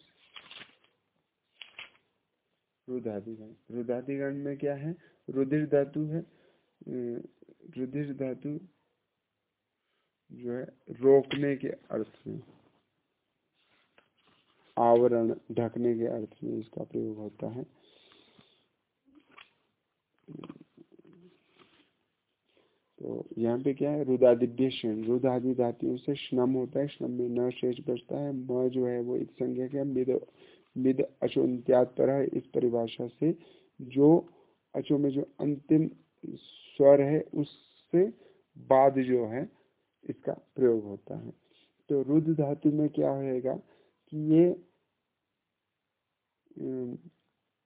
रुदादिगण रुदादिगण में क्या है? रुधिर धातु है। रुधिर धातु जो है, रोकने के अर्थ में, आवरण ढकने के अर्थ में इसका प्रयोग होता है। तो यहाँ पे क्या है? रुदादिव्य क्षण रुदादि धातुओं से स्नम होता है। स्नम में न शेष बचता है। म जो है वो एक संज्ञा है मिद मिद अचो इत्याद है इस परिभाषा से। जो अचो में जो अंतिम स्वर है, उससे बाद जो है, इसका प्रयोग होता है। तो रुद्र धातु में क्या होएगा कि ये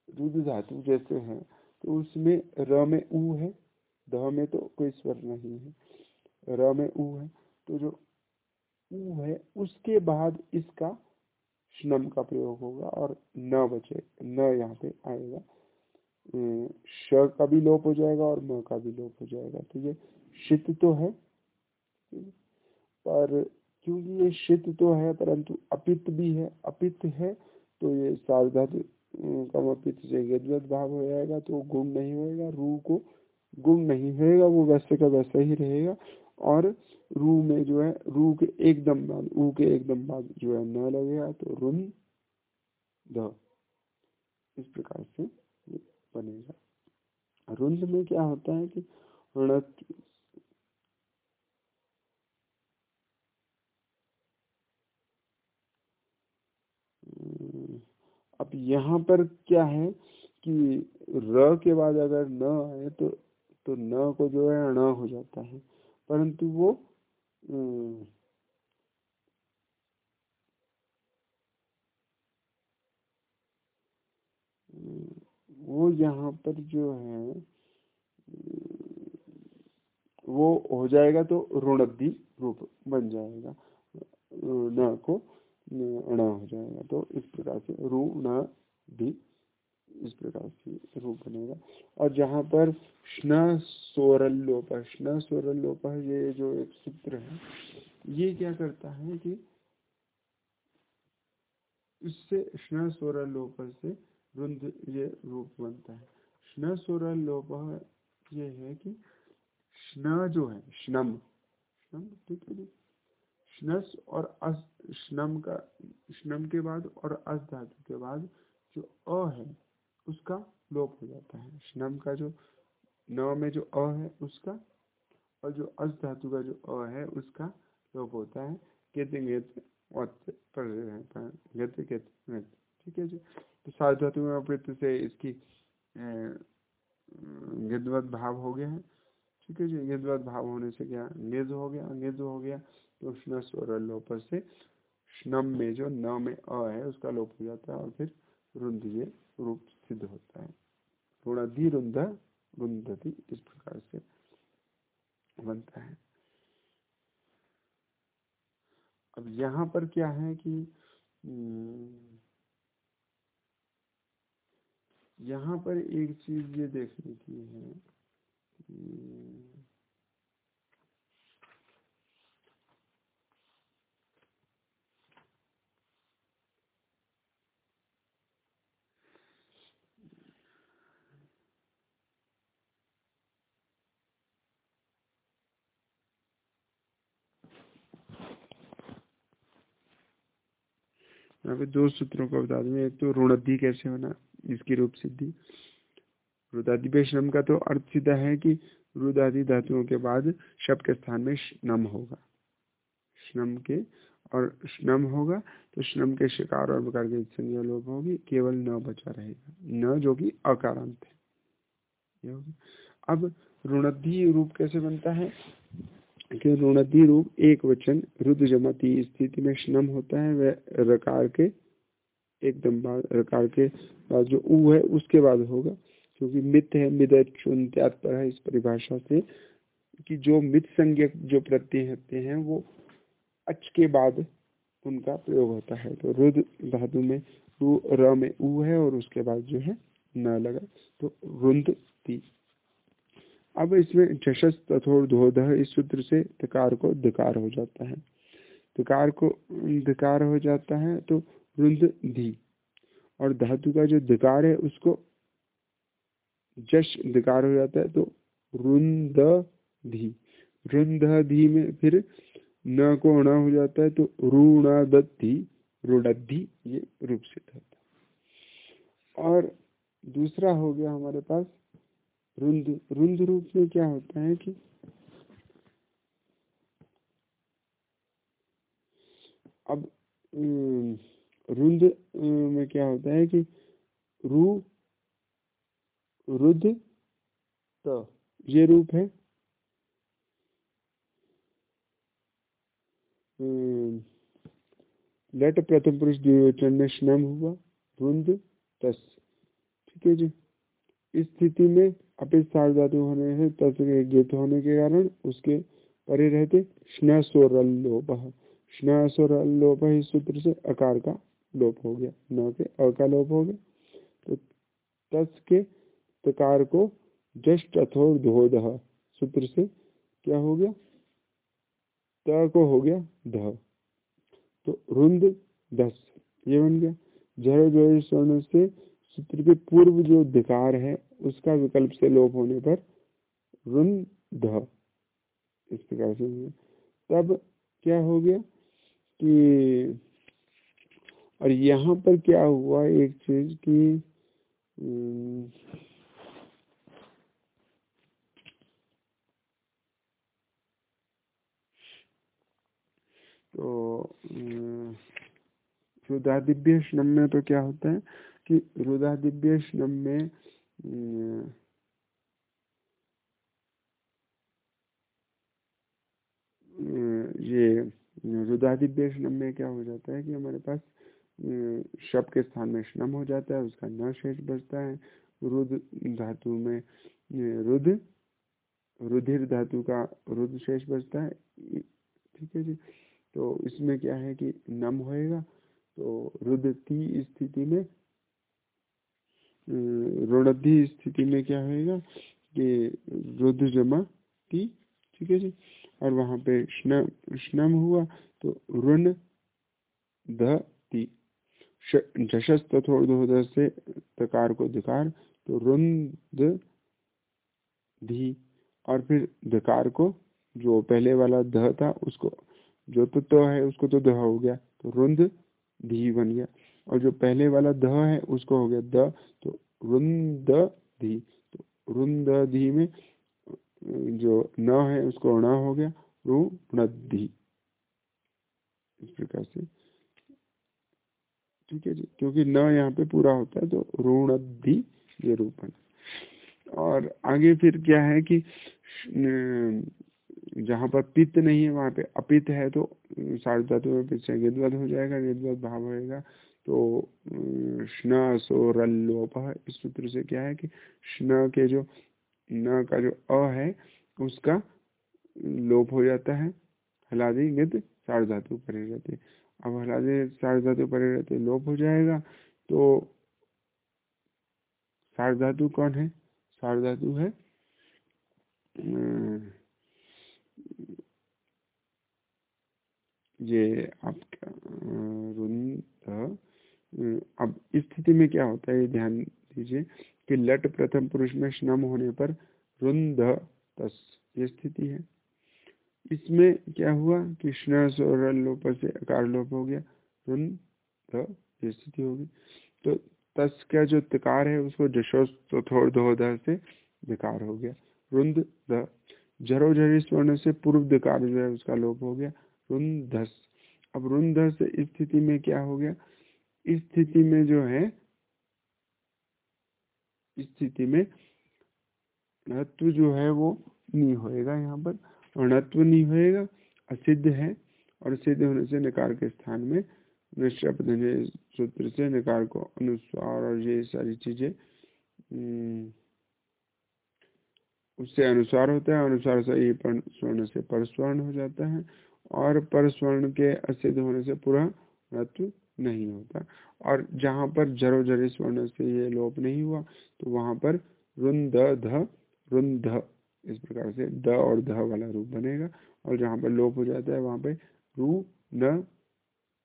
रुद्र धातु जैसे है तो उसमें र में ऊ है। द में तो कोई स्वर नहीं है, र में उ है तो जो उ है, उसके बाद इसका स्नम का प्रयोग होगा और न बचे, न यहाँ पे आएगा। श का भी लोप हो जाएगा और म का भी लोप हो जाएगा। तो ये शीत तो है, पर क्योंकि ये शीत तो है, परंतु अपित भी है, अपित है तो ये सावधान कम अपित से गदवत भाव हो जाएगा तो गुण नहीं होएगा, रू को गुण नहीं होएगा वो वैसे का वैसा ही रहेगा। और रू में जो है, रू के एकदम बाद, ऊ के एकदम बाद जो है न लगेगा तो रुन द, इस प्रकार से बनेगा। रुंद में क्या होता है कि अब यहाँ पर क्या है कि र के बाद अगर न आए तो तो न को जो है ण हो जाता है। परंतु वो वो यहाँ पर जो है, वो हो जाएगा तो ऋणब्धि रूप बन जाएगा। न को अण हो जाएगा। तो इस प्रकार से न भी इस प्रकार से रूप बनेगा। और जहाँ पर स्न सोरल स्न सोरल ये जो एक सूत्र है, ये क्या करता है कि इससे स्न सोरल से रुंद ये रूप बनता है। स्न सोरल ये है कि स्न जो है, स्नम स्नम, ठीक है स्नस और अस, स्नम का, स्नम के बाद और अस धातु के बाद जो अ है उसका लोप हो जाता है। स्नम का जो न में जो अ है उसका और जो अस धातु का जो अ है उसका लोप होता है। कहते ठीक है जी। तो सात धातु में अप्रत्य से इसकी गिद्धवत भाव हो गया है। ठीक है जी। गिद्धवत भाव होने से क्या? निज हो गया। निज हो गया। तो स्न स्वर लोप से स्नम में जो न में अ है उसका लोप हो जाता है और फिर रुंध ये रूप सिद्ध होता है। थोड़ा रुंध रुंधति इस प्रकार से बनता है। अब यहाँ पर क्या है कि हम्म, यहाँ पर एक चीज़ ये देखने की है कि पे दो सूत्रों को बता दूँ। एक तो ऋणधि कैसे होना, इसकी रूप सिद्धि। रुदादि श्रम का तो अर्थ सीधा है कि रुदादि धातुओं के बाद शब्द के स्थान में श्नम होगा। श्नम के, और श्नम होगा तो श्नम के शिकार और प्रकार के संज्ञा लोप होगी, केवल न बचा रहेगा। न जो कि अकारांत है। अब ऋणधि रूप कैसे बनता है? कि ऋणधि रूप एक वचन रुद्र जमाती स्थिति में श्नम होता है, वह रकार के एकदम रकार के बाद जो ऊ है, उसके बाद होगा। क्योंकि मित है मिदत्यात पर है, इस परिभाषा से कि जो मित संज्ञक जो प्रत्यय होते हैं, वो अच के बाद उनका प्रयोग होता है। तो रुद्र धातु में रू, र में ऊ है और उसके बाद जो है न लगा। तो रुंद अब इसमें तथोर धोध इस सूत्र से तकार को धकार हो जाता है। धकार को, धकार हो जाता है तो रुंद धी। और धातु का जो धकार है उसको जश धकार हो जाता है तो रुंद धी। रुंद धी में फिर न को अणा हो जाता है तो ऋणादि रुणद्धि ये रूप है और दूसरा हो गया हमारे पास रुंद रुंद रूप में क्या होता है कि अब रुंद में क्या होता है कि रू रुद्ध तो ये रूप है। लट प्रथम पुरुष द्विवचन में स्नम हुआ, रुंद, तस। ठीक है जी? स्थिति में सार धातु होने से तस के गेत होने के कारण उसके परे रहते स्न स्वर लोप स्न लोप इस सूत्र से अकार का लोप हो गया, न के अ का लोप हो गया। तो तस के तकार को जस्ट अथो धोध सूत्र से क्या हो गया? त को हो गया ध। तो रुंद दस, ये बन गया। जड़ जो स्वर्ण से सूत्र के पूर्व जो धिकार है, उसका विकल्प से लोप होने पर ध इस प्रकार से तब क्या हो गया कि और यहाँ पर क्या हुआ एक चीज़ की तो रुदादिव्य स्नम में तो क्या होता है? कि रुदादिव्य स्नम में ये रुदादिव्य स्नम में क्या हो जाता है कि हमारे पास शब के स्थान में स्नम हो जाता है, उसका न शेष बचता है। रुद धातु में रुद, रुधिर धातु का रुद शेष बचता है। ठीक है जी? तो इसमें क्या है कि नम होएगा तो रुदती स्थिति में रुणधि स्थिति में क्या होएगा कि रुद्र जमा ती ठीक है जी? और वहाँ पे स्नम हुआ तो ऋण द जशस से तकार को धिकार तो रुंद धी और फिर धिकार को, जो पहले वाला ध था, उसको, जो तो तो है, उसको तो द हो गया तो रुंद धी बन गया। और जो पहले वाला द है, उसको हो गया द तो रुंद धी। तो रुंद धी में, जो न है, उसको न हो गया, रू नदी इस प्रकार से। ठीक है जी, क्योंकि न यहाँ पे पूरा होता है तो ऋणद्धि ये रूप है। और आगे फिर क्या है कि जहाँ पर पित्त नहीं है, वहाँ पे अपित है तो साढ़े धातु में से गिद्वत हो जाएगा गिद्वत भाव होएगा। तो स्न इस सूत्र से क्या है कि स्न के जो, न का जो अ है, उसका लोप हो जाता है। हलादी गिद साढ़े धातु परे रहते। अब हलादी साढ़े धातु परे रहते, लोप हो जाएगा तो साढ़े धातु कौन है? साढ़े धातु है ये आपका रुंद अब स्थिति में क्या होता है ध्यान दीजिए कि लट प्रथम पुरुष में स्नम होने पर रुंद तस, ये स्थिति है। इसमें क्या हुआ कि स्न लोप से अकार लोप हो गया रुंद ये स्थिति होगी तो तस का जो तकार है, उसको जशो थोड़ से विकार हो गया रुंद द जरो स्वर्ण से पूर्व दिकार जो है, उसका लोप हो गया रुंधस अब रुंधस स्थिति में क्या हो गया स्थिति में जो है, स्थिति में नत्व जो है वो नहीं होएगा यहाँ पर। नत्व नहीं होएगा, असिद्ध है और सिद्ध होने से निकार के स्थान में निश्चप सूत्र से निकार को अनुस्वार और ये सारी चीज़ें उससे अनुसार होता है। अनुसार से ये स्वर्ण से परस्वर्ण हो जाता है और परस्वर्ण के असिद्ध होने से पूरा रत्व नहीं होता। और जहाँ पर जरो जरे स्वर्ण से ये लोप नहीं हुआ तो वहाँ पर रुंद ध रुंद इस प्रकार से द और ध वाला रूप बनेगा। और जहाँ पर लोप हो जाता है, वहाँ पे रू, न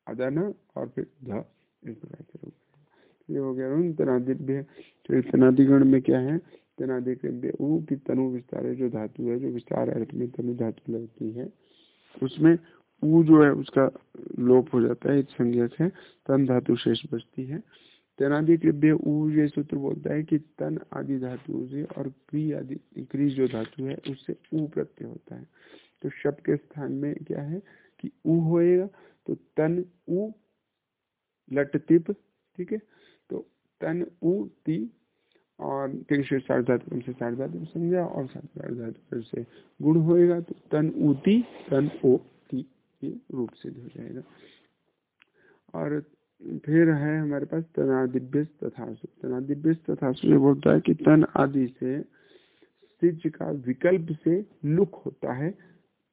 अदन और फिर ध, इस प्रकार से रूप ये हो गया रुन तनादिव्य तो तनादिगण में क्या है? तनादिक ऊ की तनु विस्तार जो धातु है, जो विस्तार अर्थ में तनु धातु लगती है, उसमें ऊ जो है उसका लोप हो जाता है संज्ञक है तन धातु शेष बचती है। तनादि कृभ्य ऊ ये सूत्र बोलता है कि तन आदि धातु से और क्री आदि, क्री जो धातु है, उससे ऊ प्रत्यय होता है। तो शब्द के स्थान में क्या है कि ऊ होएगा तो तन ऊ लट तिप ठीक है? तो तन ऊ ती और फिर से सार्वधातु से सार्वधातु संज्ञा और सार्वधातु से गुण होएगा तो तन ऊती तन ओ। ये रूप सिद्ध हो जाएगा। और फिर है हमारे पास तनादिव्य तथासु तनादिव्य तथासु बोलता है कि तन आदि से सिज का विकल्प से लुक होता है,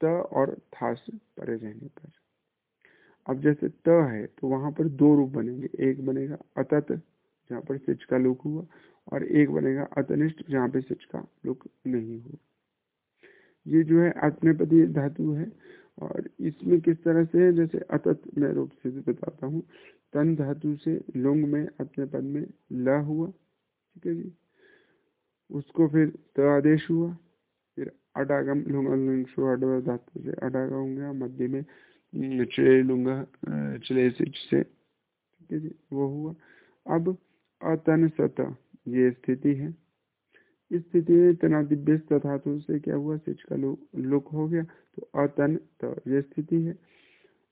त और थास परे रहने पर। अब जैसे त है तो वहाँ पर दो रूप बनेंगे। एक बनेगा अतत, जहाँ पर सिज का लुक हुआ, और एक बनेगा अतनिष्ठ, जहाँ पे सिच का लुक नहीं हो ये जो है आत्मपति धातु है। और इसमें किस तरह से है? जैसे अतत मैं रूप से बताता हूँ। तन धातु से लुंग में, अपने पद में ल हुआ, ठीक है जी? उसको फिर त आदेश हुआ, फिर अडागम लुंग धातु से अडागा मध्य में चले लुंगा, चले से, ठीक है जी? वो हुआ। अब अतन सत, ये स्थिति है। स्थिति में तनादिव्य धातु से क्या हुआ? सिच का लुक हो गया तो अतन तो ये स्थिति है।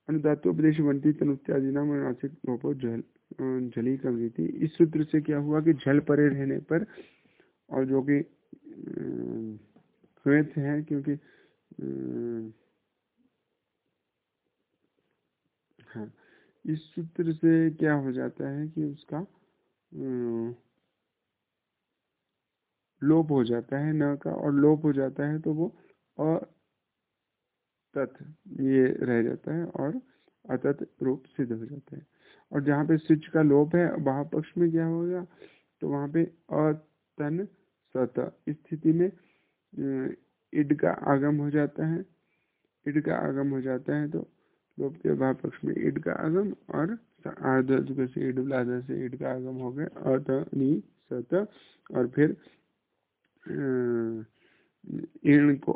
अनुदातु उपदेश बनती तन इत्यादि नाम अनुनासिक लोपो जल झली कमृति इस सूत्र से क्या हुआ कि झल परे रहने पर, और जो कि श्वेत है, क्योंकि हाँ इस सूत्र से क्या हो जाता है कि उसका लोप हो जाता है न का और लोप हो जाता है तो वो अतत ये रह जाता है और अतत रूप सिद्ध हो जाता है। और जहाँ पे स्विच का लोप है, वहाँ पक्ष में क्या होगा? तो वहाँ पे अतन सत स्थिति में इड का आगम हो जाता है। इड का आगम हो जाता है तो लोप के भाव पक्ष में इड का आगम और आर्ध से इड से इड का आगम हो गया, अतनी सत। और फिर ईण को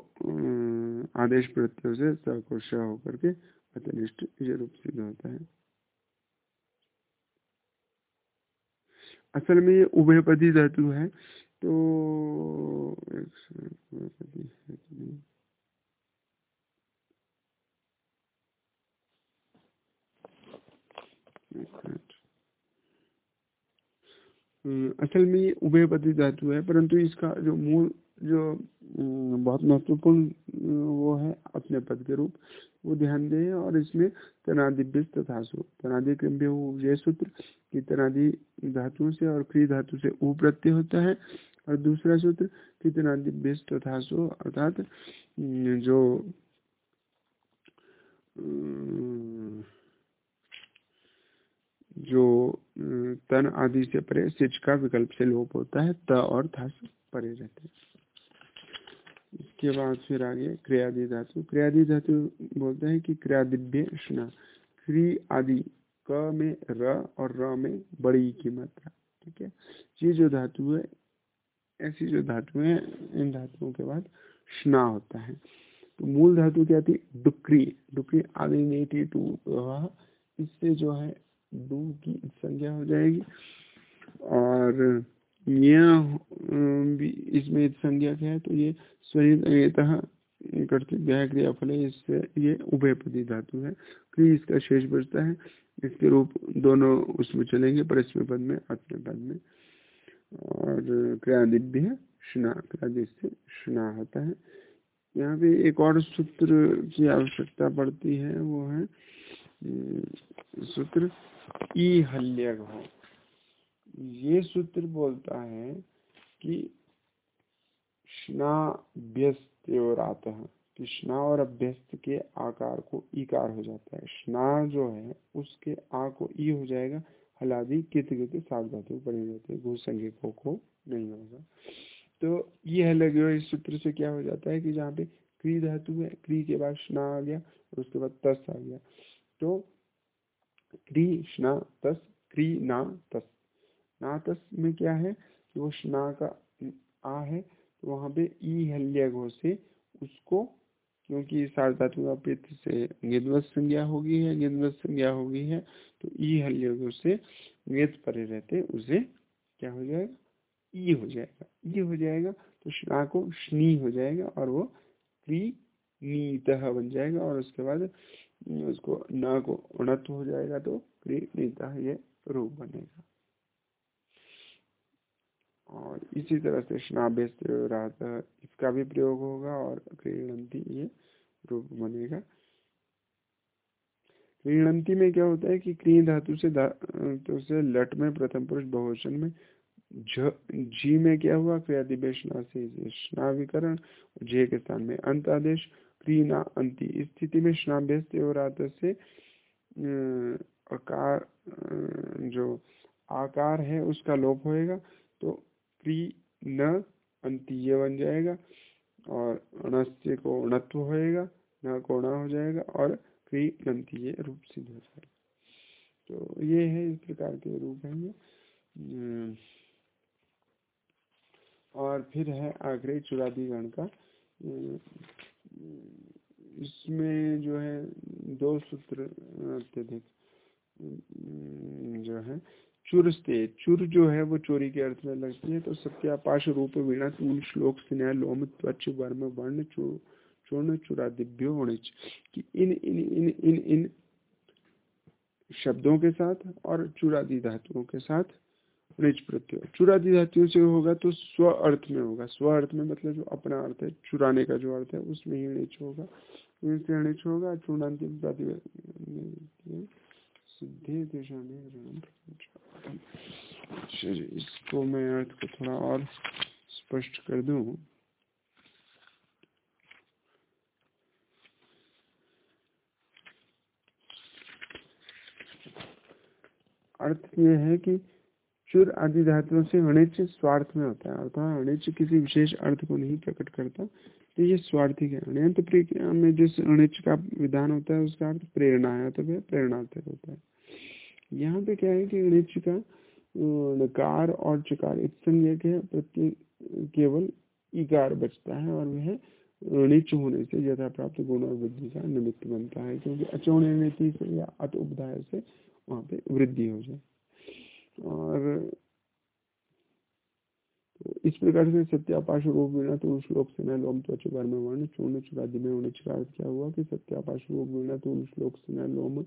आदेश प्रत्यय से स होकर के अतनिष्ठ ये रूप सिद्ध होता है। असल में ये उभयपदी धातु है तो एक असल में ये उभयपति धातु है, परंतु इसका जो मूल, जो बहुत महत्वपूर्ण वो है अपने पद के रूप। वो ध्यान दें और इसमें तनादिभ्य तथा तनादि क्रम्य सूत्र कि तनादि धातुओं से और क्री धातु से ऊ प्रत्यय होता है। और दूसरा सूत्र कि तनादिभ्य तथा अर्थात जो जो तन आदि से परे सिच का विकल्प से लोप होता है, त और था से परे रहते हैं। इसके बाद फिर आगे क्रियादि धातु। क्रियादि धातु बोलते हैं कि क्रियादिव्य स्ना क्री आदि, क में र और र में बड़ी की मात्रा, ठीक है? ये जो धातु है, ऐसी जो धातु है, इन धातुओं के बाद स्ना होता है। तो मूल धातु क्या थी? डुक्री। डुक्री आदि टू इससे जो है डू की संज्ञा हो जाएगी। और यह इसमें संज्ञा क्या है? तो ये स्वतः कर्तव्य क्रिया फल, इससे ये उभयपदी धातु है। क्रिय इसका शेष बचता है। इसके रूप दोनों उसमें चलेंगे, परस्पर पद में, आत्म पद में। और क्रियादिव्य है स्ना क्रियादि से स्ना होता है। यहाँ पे एक और सूत्र की आवश्यकता पड़ती है, वो है सूत्र, ई हल्य ये सूत्र बोलता है कि स्ना व्यस्त और आता है कि स्ना और अभ्यस्त के आकार को ईकार हो जाता है। स्ना जो है, उसके आ को ई हो जाएगा, हलादी कित कित सात धातु बने रहते हैं घुसंगिकों को नहीं होगा। तो ये हुए इस सूत्र से क्या हो जाता है कि जहाँ पे क्री धातु है, क्री के बाद स्ना आ गया और उसके बाद तस आ गया। तो क्री स्ना तस, क्री ना तस। ना तस में क्या है? कि वो स्ना का आ है तो वहाँ पे ई हल्य घो से उसको, क्योंकि सार धातु का पित्त से गेदवत संज्ञा होगी है, गेदवत संज्ञा होगी है तो ई हल्य से गेद परे रहते, उसे क्या हो जाएगा? ई हो जाएगा। ई हो जाएगा तो स्ना को स्नी हो जाएगा, और वो क्री नीतः बन जाएगा, और उसके बाद उसको ना को उणत्व हो जाएगा तो क्री नीतः ये रूप बनेगा। और इसी तरह से स्नाभ्यस्त इसका भी प्रयोग होगा और क्रीणंती ये रूप बनेगा। क्रीणंती में क्या होता है कि क्री धातु से धातु से लट में प्रथम पुरुष बहुवचन में जी में क्या हुआ? क्रियादिवेशना से जे के स्थान में अंत आदेश क्रीना अंति। स्थिति में स्नाभ्यस्त और से आकार जो आकार है, उसका लोप होएगा। तो क्री न अंतीय बन जाएगा और अणस्य को अणत्व होएगा, न को न हो जाएगा और क्री नंतीय रूप सिद्ध हो जाएगा। तो ये है, इस प्रकार के रूप है ये। और फिर है आग्रह चुरादीगण का इसमें जो है, दो सूत्र अत्यधिक, जो है चुर से चुर जो है, वो चोरी के अर्थ में लगती है तो सत्यापाश रूप वीणा मूल श्लोक स्नेह लोम त्वच वर्म वर्ण चूर्ण चुरा दिव्यो वणिच कि इन इन इन इन इन शब्दों के साथ और चुरादि धातुओं के साथ ऋच प्रत्यय। चुरादि धातुओं से होगा तो स्व अर्थ में होगा। स्व अर्थ में मतलब जो अपना अर्थ है, चुराने का जो अर्थ है, उसमें ही ऋच होगा। इनसे ऋच होगा चूर्णांतिम चलिए इसको मैं अर्थ को थोड़ा और स्पष्ट कर दूँ। अर्थ ये है कि चुर आदि धातुओं से अणिच स्वार्थ में होता है। अर्थात अणिच किसी विशेष अर्थ को नहीं प्रकट करता। तो ये स्वार्थिक है। अण्यंत प्रक्रिया में जिस अणिच का विधान होता है, उसका अर्थ प्रेरणा है तो वह प्रेरणार्थक होता है। यहाँ पे क्या है कि ऋच का नकार और चकार संज्ञक है, प्रत्येक केवल इकार बचता है और वह ऋच होने से यथा प्राप्त गुण और वृद्धि का निमित्त बनता है, क्योंकि अचौण या अत उपदाय से वहाँ पे वृद्धि हो जाए। और तो इस प्रकार से सत्यापाश रूप बिना तो श्लोक से न लोम त्वच वर्म वर्ण चूर्ण चुरादि में होने का क्या हुआ कि सत्यापाश रूप बिना तो श्लोक से न लोम,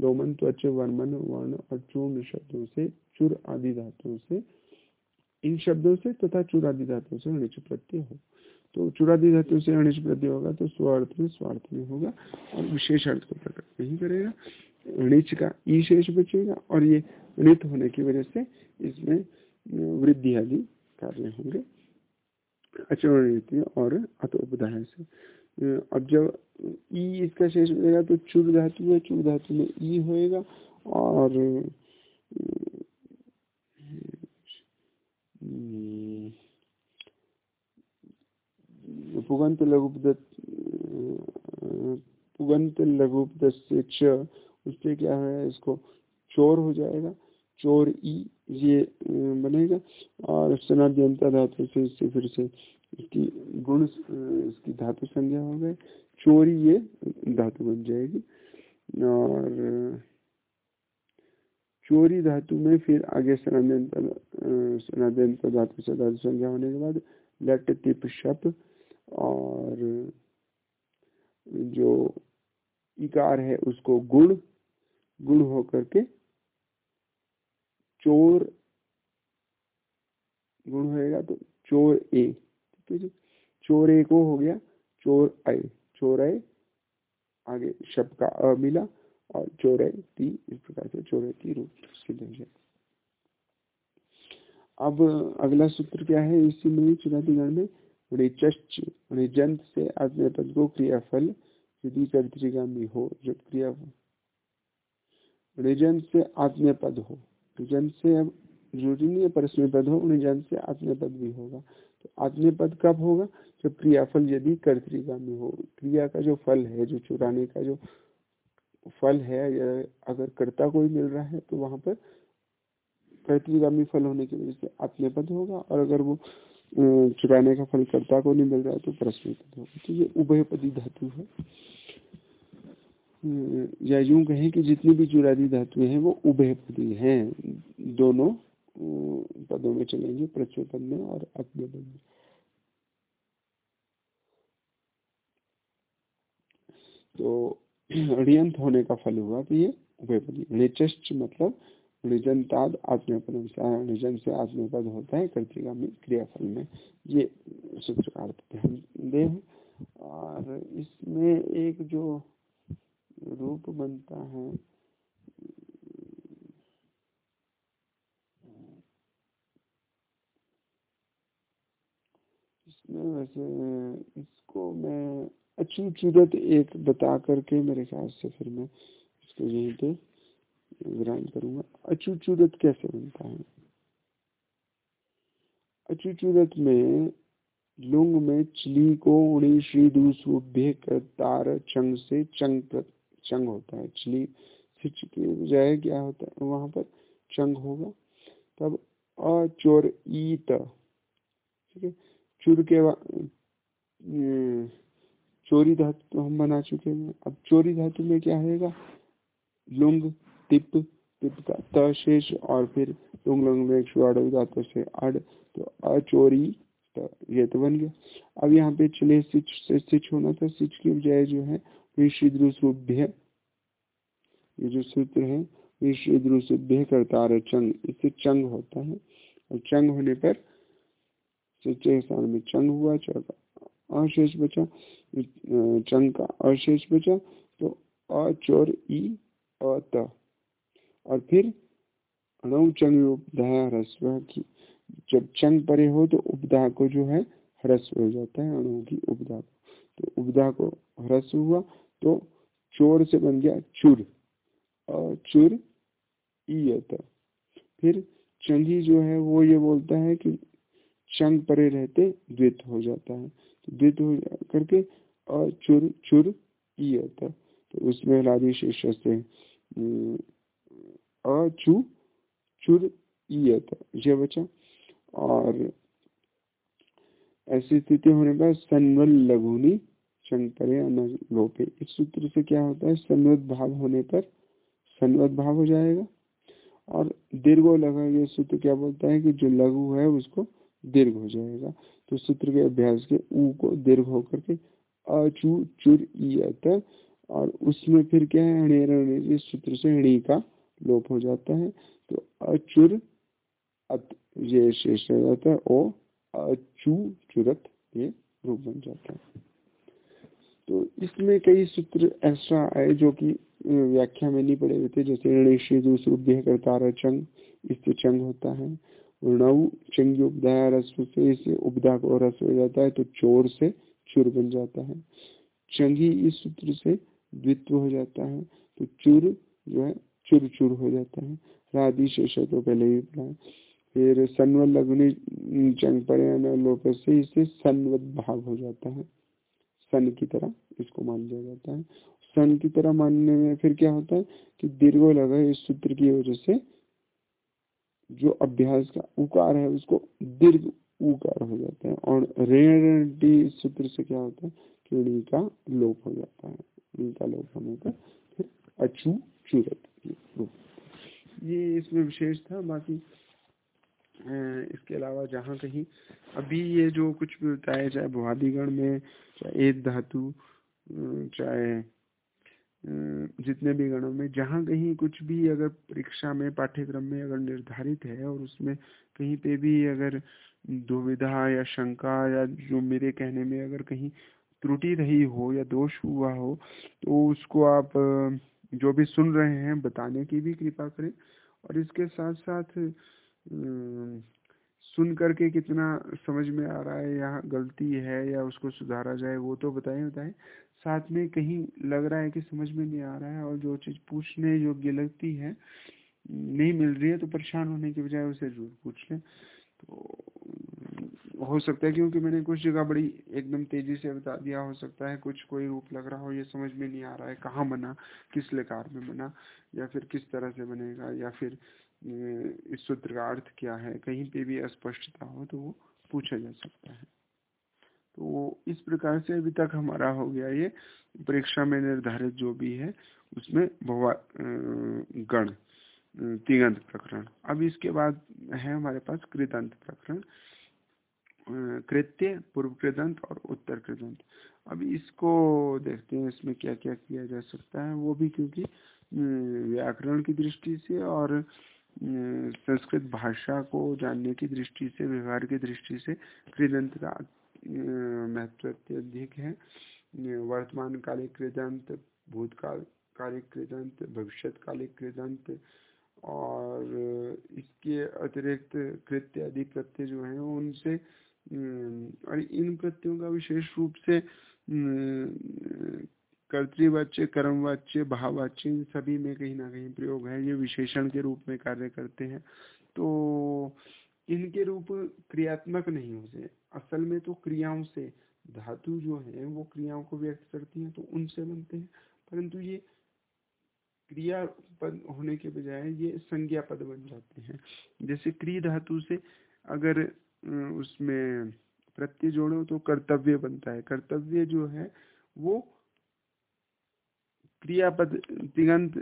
लोमन त्वच वर्मन वर्ण और चूर्ण शब्दों से, चुर आदि धातुओं से, इन शब्दों से तथा चुरादि धातु से अणिच प्रत्यय हो। तो चुरादि धातु से अणिच प्रत्यय होगा तो स्वार्थ में स्वार्थ में होगा और विशेष अर्थ को प्रकट नहीं करेगा। अणिच का ई शेष बचेगा और ये अणित होने की वजह से इसमें वृद्धि आदि कार्य होंगे। अचरण और अतोपदाय से। अब जब ई इसका शेष मिलेगा तो चुर धातु है, चुर धातु में ई होएगा और पुगंत लघुपद पुगंत लघुपद से च उससे क्या है, इसको चोर हो जाएगा। चोर ई, ये बनेगा और सनाद्यंता धातु से इससे फिर से इसकी गुण इसकी धातु संज्ञा हो गए चोरी ये धातु बन जाएगी और चोरी धातु में फिर आगे सनाद्यंत धातु से धातु संज्ञा होने के बाद लट तिप शप और जो इकार है उसको गुण गुण होकर के चोर गुण होएगा तो चोर ए, ठीक है जी? चोर ए को हो गया, चोर आए चोर आए आगे शब्द का अ मिला और चोर ती, इस प्रकार से चोर ती रूप सिद्ध जाए अब अगला सूत्र क्या है? इसी में चुनातीगण में ऋचश्च, ऋजंत से आत्म पद को क्रियाफल यदि कर्तिगामी हो जब क्रिया ऋजंत से आत्म पद हो। जन से अब ज़रूरी नहीं है परस्मय पद हो उन्हें जन से आत्म पद भी होगा। तो आत्म पद कब होगा? जब क्रियाफल यदि कर्तिगामी हो। क्रिया का जो फल है, जो चुराने का जो फल है अगर कर्ता कोई मिल रहा है तो वहाँ पर कर्तिगामी फल होने की वजह से आत्मपद होगा, और अगर वो चुराने का फल कर्ता को नहीं मिल रहा है तो परस्मय पद होगा। तो ये उभयपदी धातु है। या यूँ कहें कि जितनी भी चुरादी धातुएँ हैं, वो उभय पदी हैं। दोनों पदों में चलेंगे प्रचुर पद में और अव्य पद में। तो ऋयंत होने का फल हुआ कि ये उभयपदी ऋचश्च मतलब ऋजंताद आत्मपदम से ऋजन से आत्मपद होता है कर्तिगामी क्रियाफल में। ये सूत्र का अर्थ ध्यान दे और इसमें एक जो रूप बनता है। इसमें वैसे इसको मैं अचूचूरत एक बता करके मेरे ख्याल से फिर मैं इसको यहीं पे विराम करूँगा। अचूचूरत कैसे बनता है? अचूचूरत में लुंग में चिली को उड़ी श्री दूसुभ्य तार चंग से चंग प्रत चंग होता है। एक्चुअली सिच की बजाय क्या होता है, वहाँ पर चंग होगा। तब अचोर ईत, ठीक है? चुर के चोरी धातु तो हम बना चुके हैं। अब चोरी धातु में क्या रहेगा लुंग टिप टिप का त शेष और फिर लुंग लुंग में एक धातु से अड तो अचोरी तो ये तो बन गया। अब यहाँ पे चले सिच, से सिच होना था। सिच की बजाय जो है ऋषिद्रुसुभ्य। ये जो सूत्र है, ऋषिद्रुसुभ्य करता है, चंग, इससे चंग होता है। और चंग होने पर सच्चे स्थान में चंग हुआ अशेष बचा। चंग का अशेष बचा तो अचोर ई अत और फिर अणु चंग उपदाह ह्रस्व की, जब चंग परे हो तो उपदाह को जो है ह्रस्व हो जाता है, अणु की उपदाह तो उपदाह को ह्रस्व हुआ तो चोर से बन गया चुर। और चुर ईयत। फिर चंगी जो है, वो ये बोलता है कि चंग परे रहते, द्वित हो जाता है। तो द्वित हो करके और चुर चुर ईयत। तो उसमें लादी शेष से अचु चुर ईयत, ये बचा। और ऐसी स्थिति होने पर सन्वल लघुनी शंकरे लोपे। इस सूत्र से क्या होता है? संवत भाव होने पर संवत भाव हो जाएगा। और दीर्घ लगा ये सूत्र क्या बोलता है कि जो लघु है उसको दीर्घ हो जाएगा। तो सूत्र के अभ्यास के ऊ को दीर्घ होकर के अचु चुर और उसमें फिर क्या है? हणेर इस सूत्र से हणी का लोप हो जाता है। तो अचुर अत, ये शेष रह जाता है। ओ अचू चुरत, ये रूप बन जाता है। तो इसमें कई सूत्र ऐसा आए जो कि व्याख्या में नहीं पड़े हुए थे। जैसे चंग इससे चंग होता है। ऋणव चंगी उपदा से इसे उपदा को रस हो जाता है तो चोर से चुर बन जाता है। चंगी इस सूत्र से द्वित्व हो जाता है तो चुर जो है चुर चुर हो जाता है। राधि शेष तो पहले ही पढ़ा फिर सनवल अग्नि चंग पड़े लोप से इसे सनवत भाग हो जाता है। सन की तरह इसको मान लिया जाता है। सन की तरह मानने में फिर क्या होता है कि दीर्घो लगा इस सूत्र की वजह से जो अभ्यास का उकार है उसको दीर्घ उकार हो जाता है और ऋण सूत्र से क्या होता है कि का लोप हो जाता है। का लोप होने पर फिर अचू चूरत ये इसमें विशेष था, बाकी इसके अलावा जहाँ कहीं अभी ये जो कुछ भी होता है, चाहे भुआदिगण में, चाहे एक धातु चाहे जितने भी गणों में, जहाँ कहीं कुछ भी अगर परीक्षा में, पाठ्यक्रम में अगर निर्धारित है और उसमें कहीं पे भी अगर दुविधा या शंका या जो मेरे कहने में अगर कहीं त्रुटि रही हो या दोष हुआ हो तो उसको आप जो भी सुन रहे हैं, बताने की भी कृपा करें। और इसके साथ साथ सुन करके कितना समझ में आ रहा है या गलती है या उसको सुधारा जाए, वो तो बताएँ बताएँ। साथ में कहीं लग रहा है कि समझ में नहीं आ रहा है और जो चीज़ पूछने योग्य लगती है नहीं मिल रही है तो परेशान होने के बजाय उसे ज़रूर पूछ लें। तो हो सकता है क्योंकि मैंने कुछ जगह बड़ी एकदम तेज़ी से बता दिया, हो सकता है कुछ कोई रूप लग रहा हो, ये समझ में नहीं आ रहा है कहाँ बना किस लेकार में बना या फिर किस तरह से बनेगा, या फिर इस सूत्र का अर्थ क्या है? कहीं पे भी अस्पष्टता हो तो वो पूछा जा सकता है। तो इस प्रकार से अभी तक हमारा हो गया ये परीक्षा में निर्धारित जो भी है, उसमें भवा गण तिगंत प्रकरण। अब इसके बाद है हमारे पास कृतंत प्रकरण। कृत्य, पूर्व कृदंत और उत्तर कृदंत। अब इसको देखते हैं, इसमें क्या क्या किया जा सकता है, वो भी क्योंकि व्याकरण की दृष्टि से और संस्कृत भाषा को जानने की दृष्टि से, व्यवहार की दृष्टि से कृदंत का महत्व अत्यधिक है। वर्तमान कालिक कृदंत भूतकाल कालिक कृदंत भविष्य कालिक कृदंत और इसके अतिरिक्त कृत्य, अधिक प्रत्यय जो है, उनसे और इन प्रत्ययों का विशेष रूप से कर्तवाच्य, कर्मवाच्य, भाववाच्य, इन सभी में कहीं ना कहीं प्रयोग है, ये विशेषण के रूप में कार्य करते हैं। तो इनके रूप क्रियात्मक नहीं होते, असल में तो क्रियाओं से धातु जो है, वो क्रियाओं को व्यक्त करती है तो उनसे बनते हैं। परंतु ये क्रिया पद होने के बजाय ये संज्ञा पद बन जाते हैं। जैसे क्रिय धातु से अगर उसमें प्रत्यय जोड़ो तो कर्तव्य बनता है। कर्तव्य जो है, वो क्रियापद, तिगंत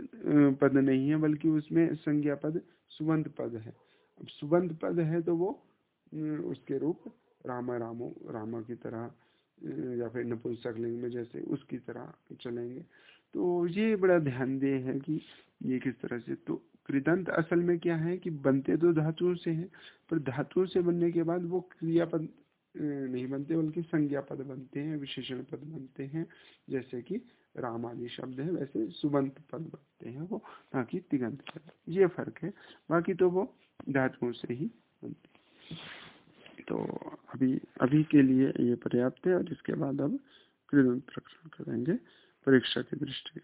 पद नहीं है, बल्कि उसमें संज्ञा पद सुबंध पद है। अब सुबंध पद है तो वो उसके रूप रामा रामो, रामा की तरह या फिर नपुंसक लिंग में जैसे उसकी तरह चलेंगे। तो ये बड़ा ध्यान दे है कि ये किस तरह से तो कृदंत असल में क्या है कि बनते तो धातुओं से हैं, पर धातुओं से बनने के बाद वो क्रियापद नहीं बनते, बल्कि संज्ञा पद बनते हैं, विशेषण पद बनते हैं, जैसे कि राम आदि शब्द है, वैसे सुबंत पद बनते हैं वो ना कि तिगंत पद। ये फ़र्क है, बाकी तो वो धातुओं से ही बनते तो अभी अभी के लिए ये पर्याप्त है, और इसके बाद अब कृदंत प्रकरण करेंगे, परीक्षा की दृष्टि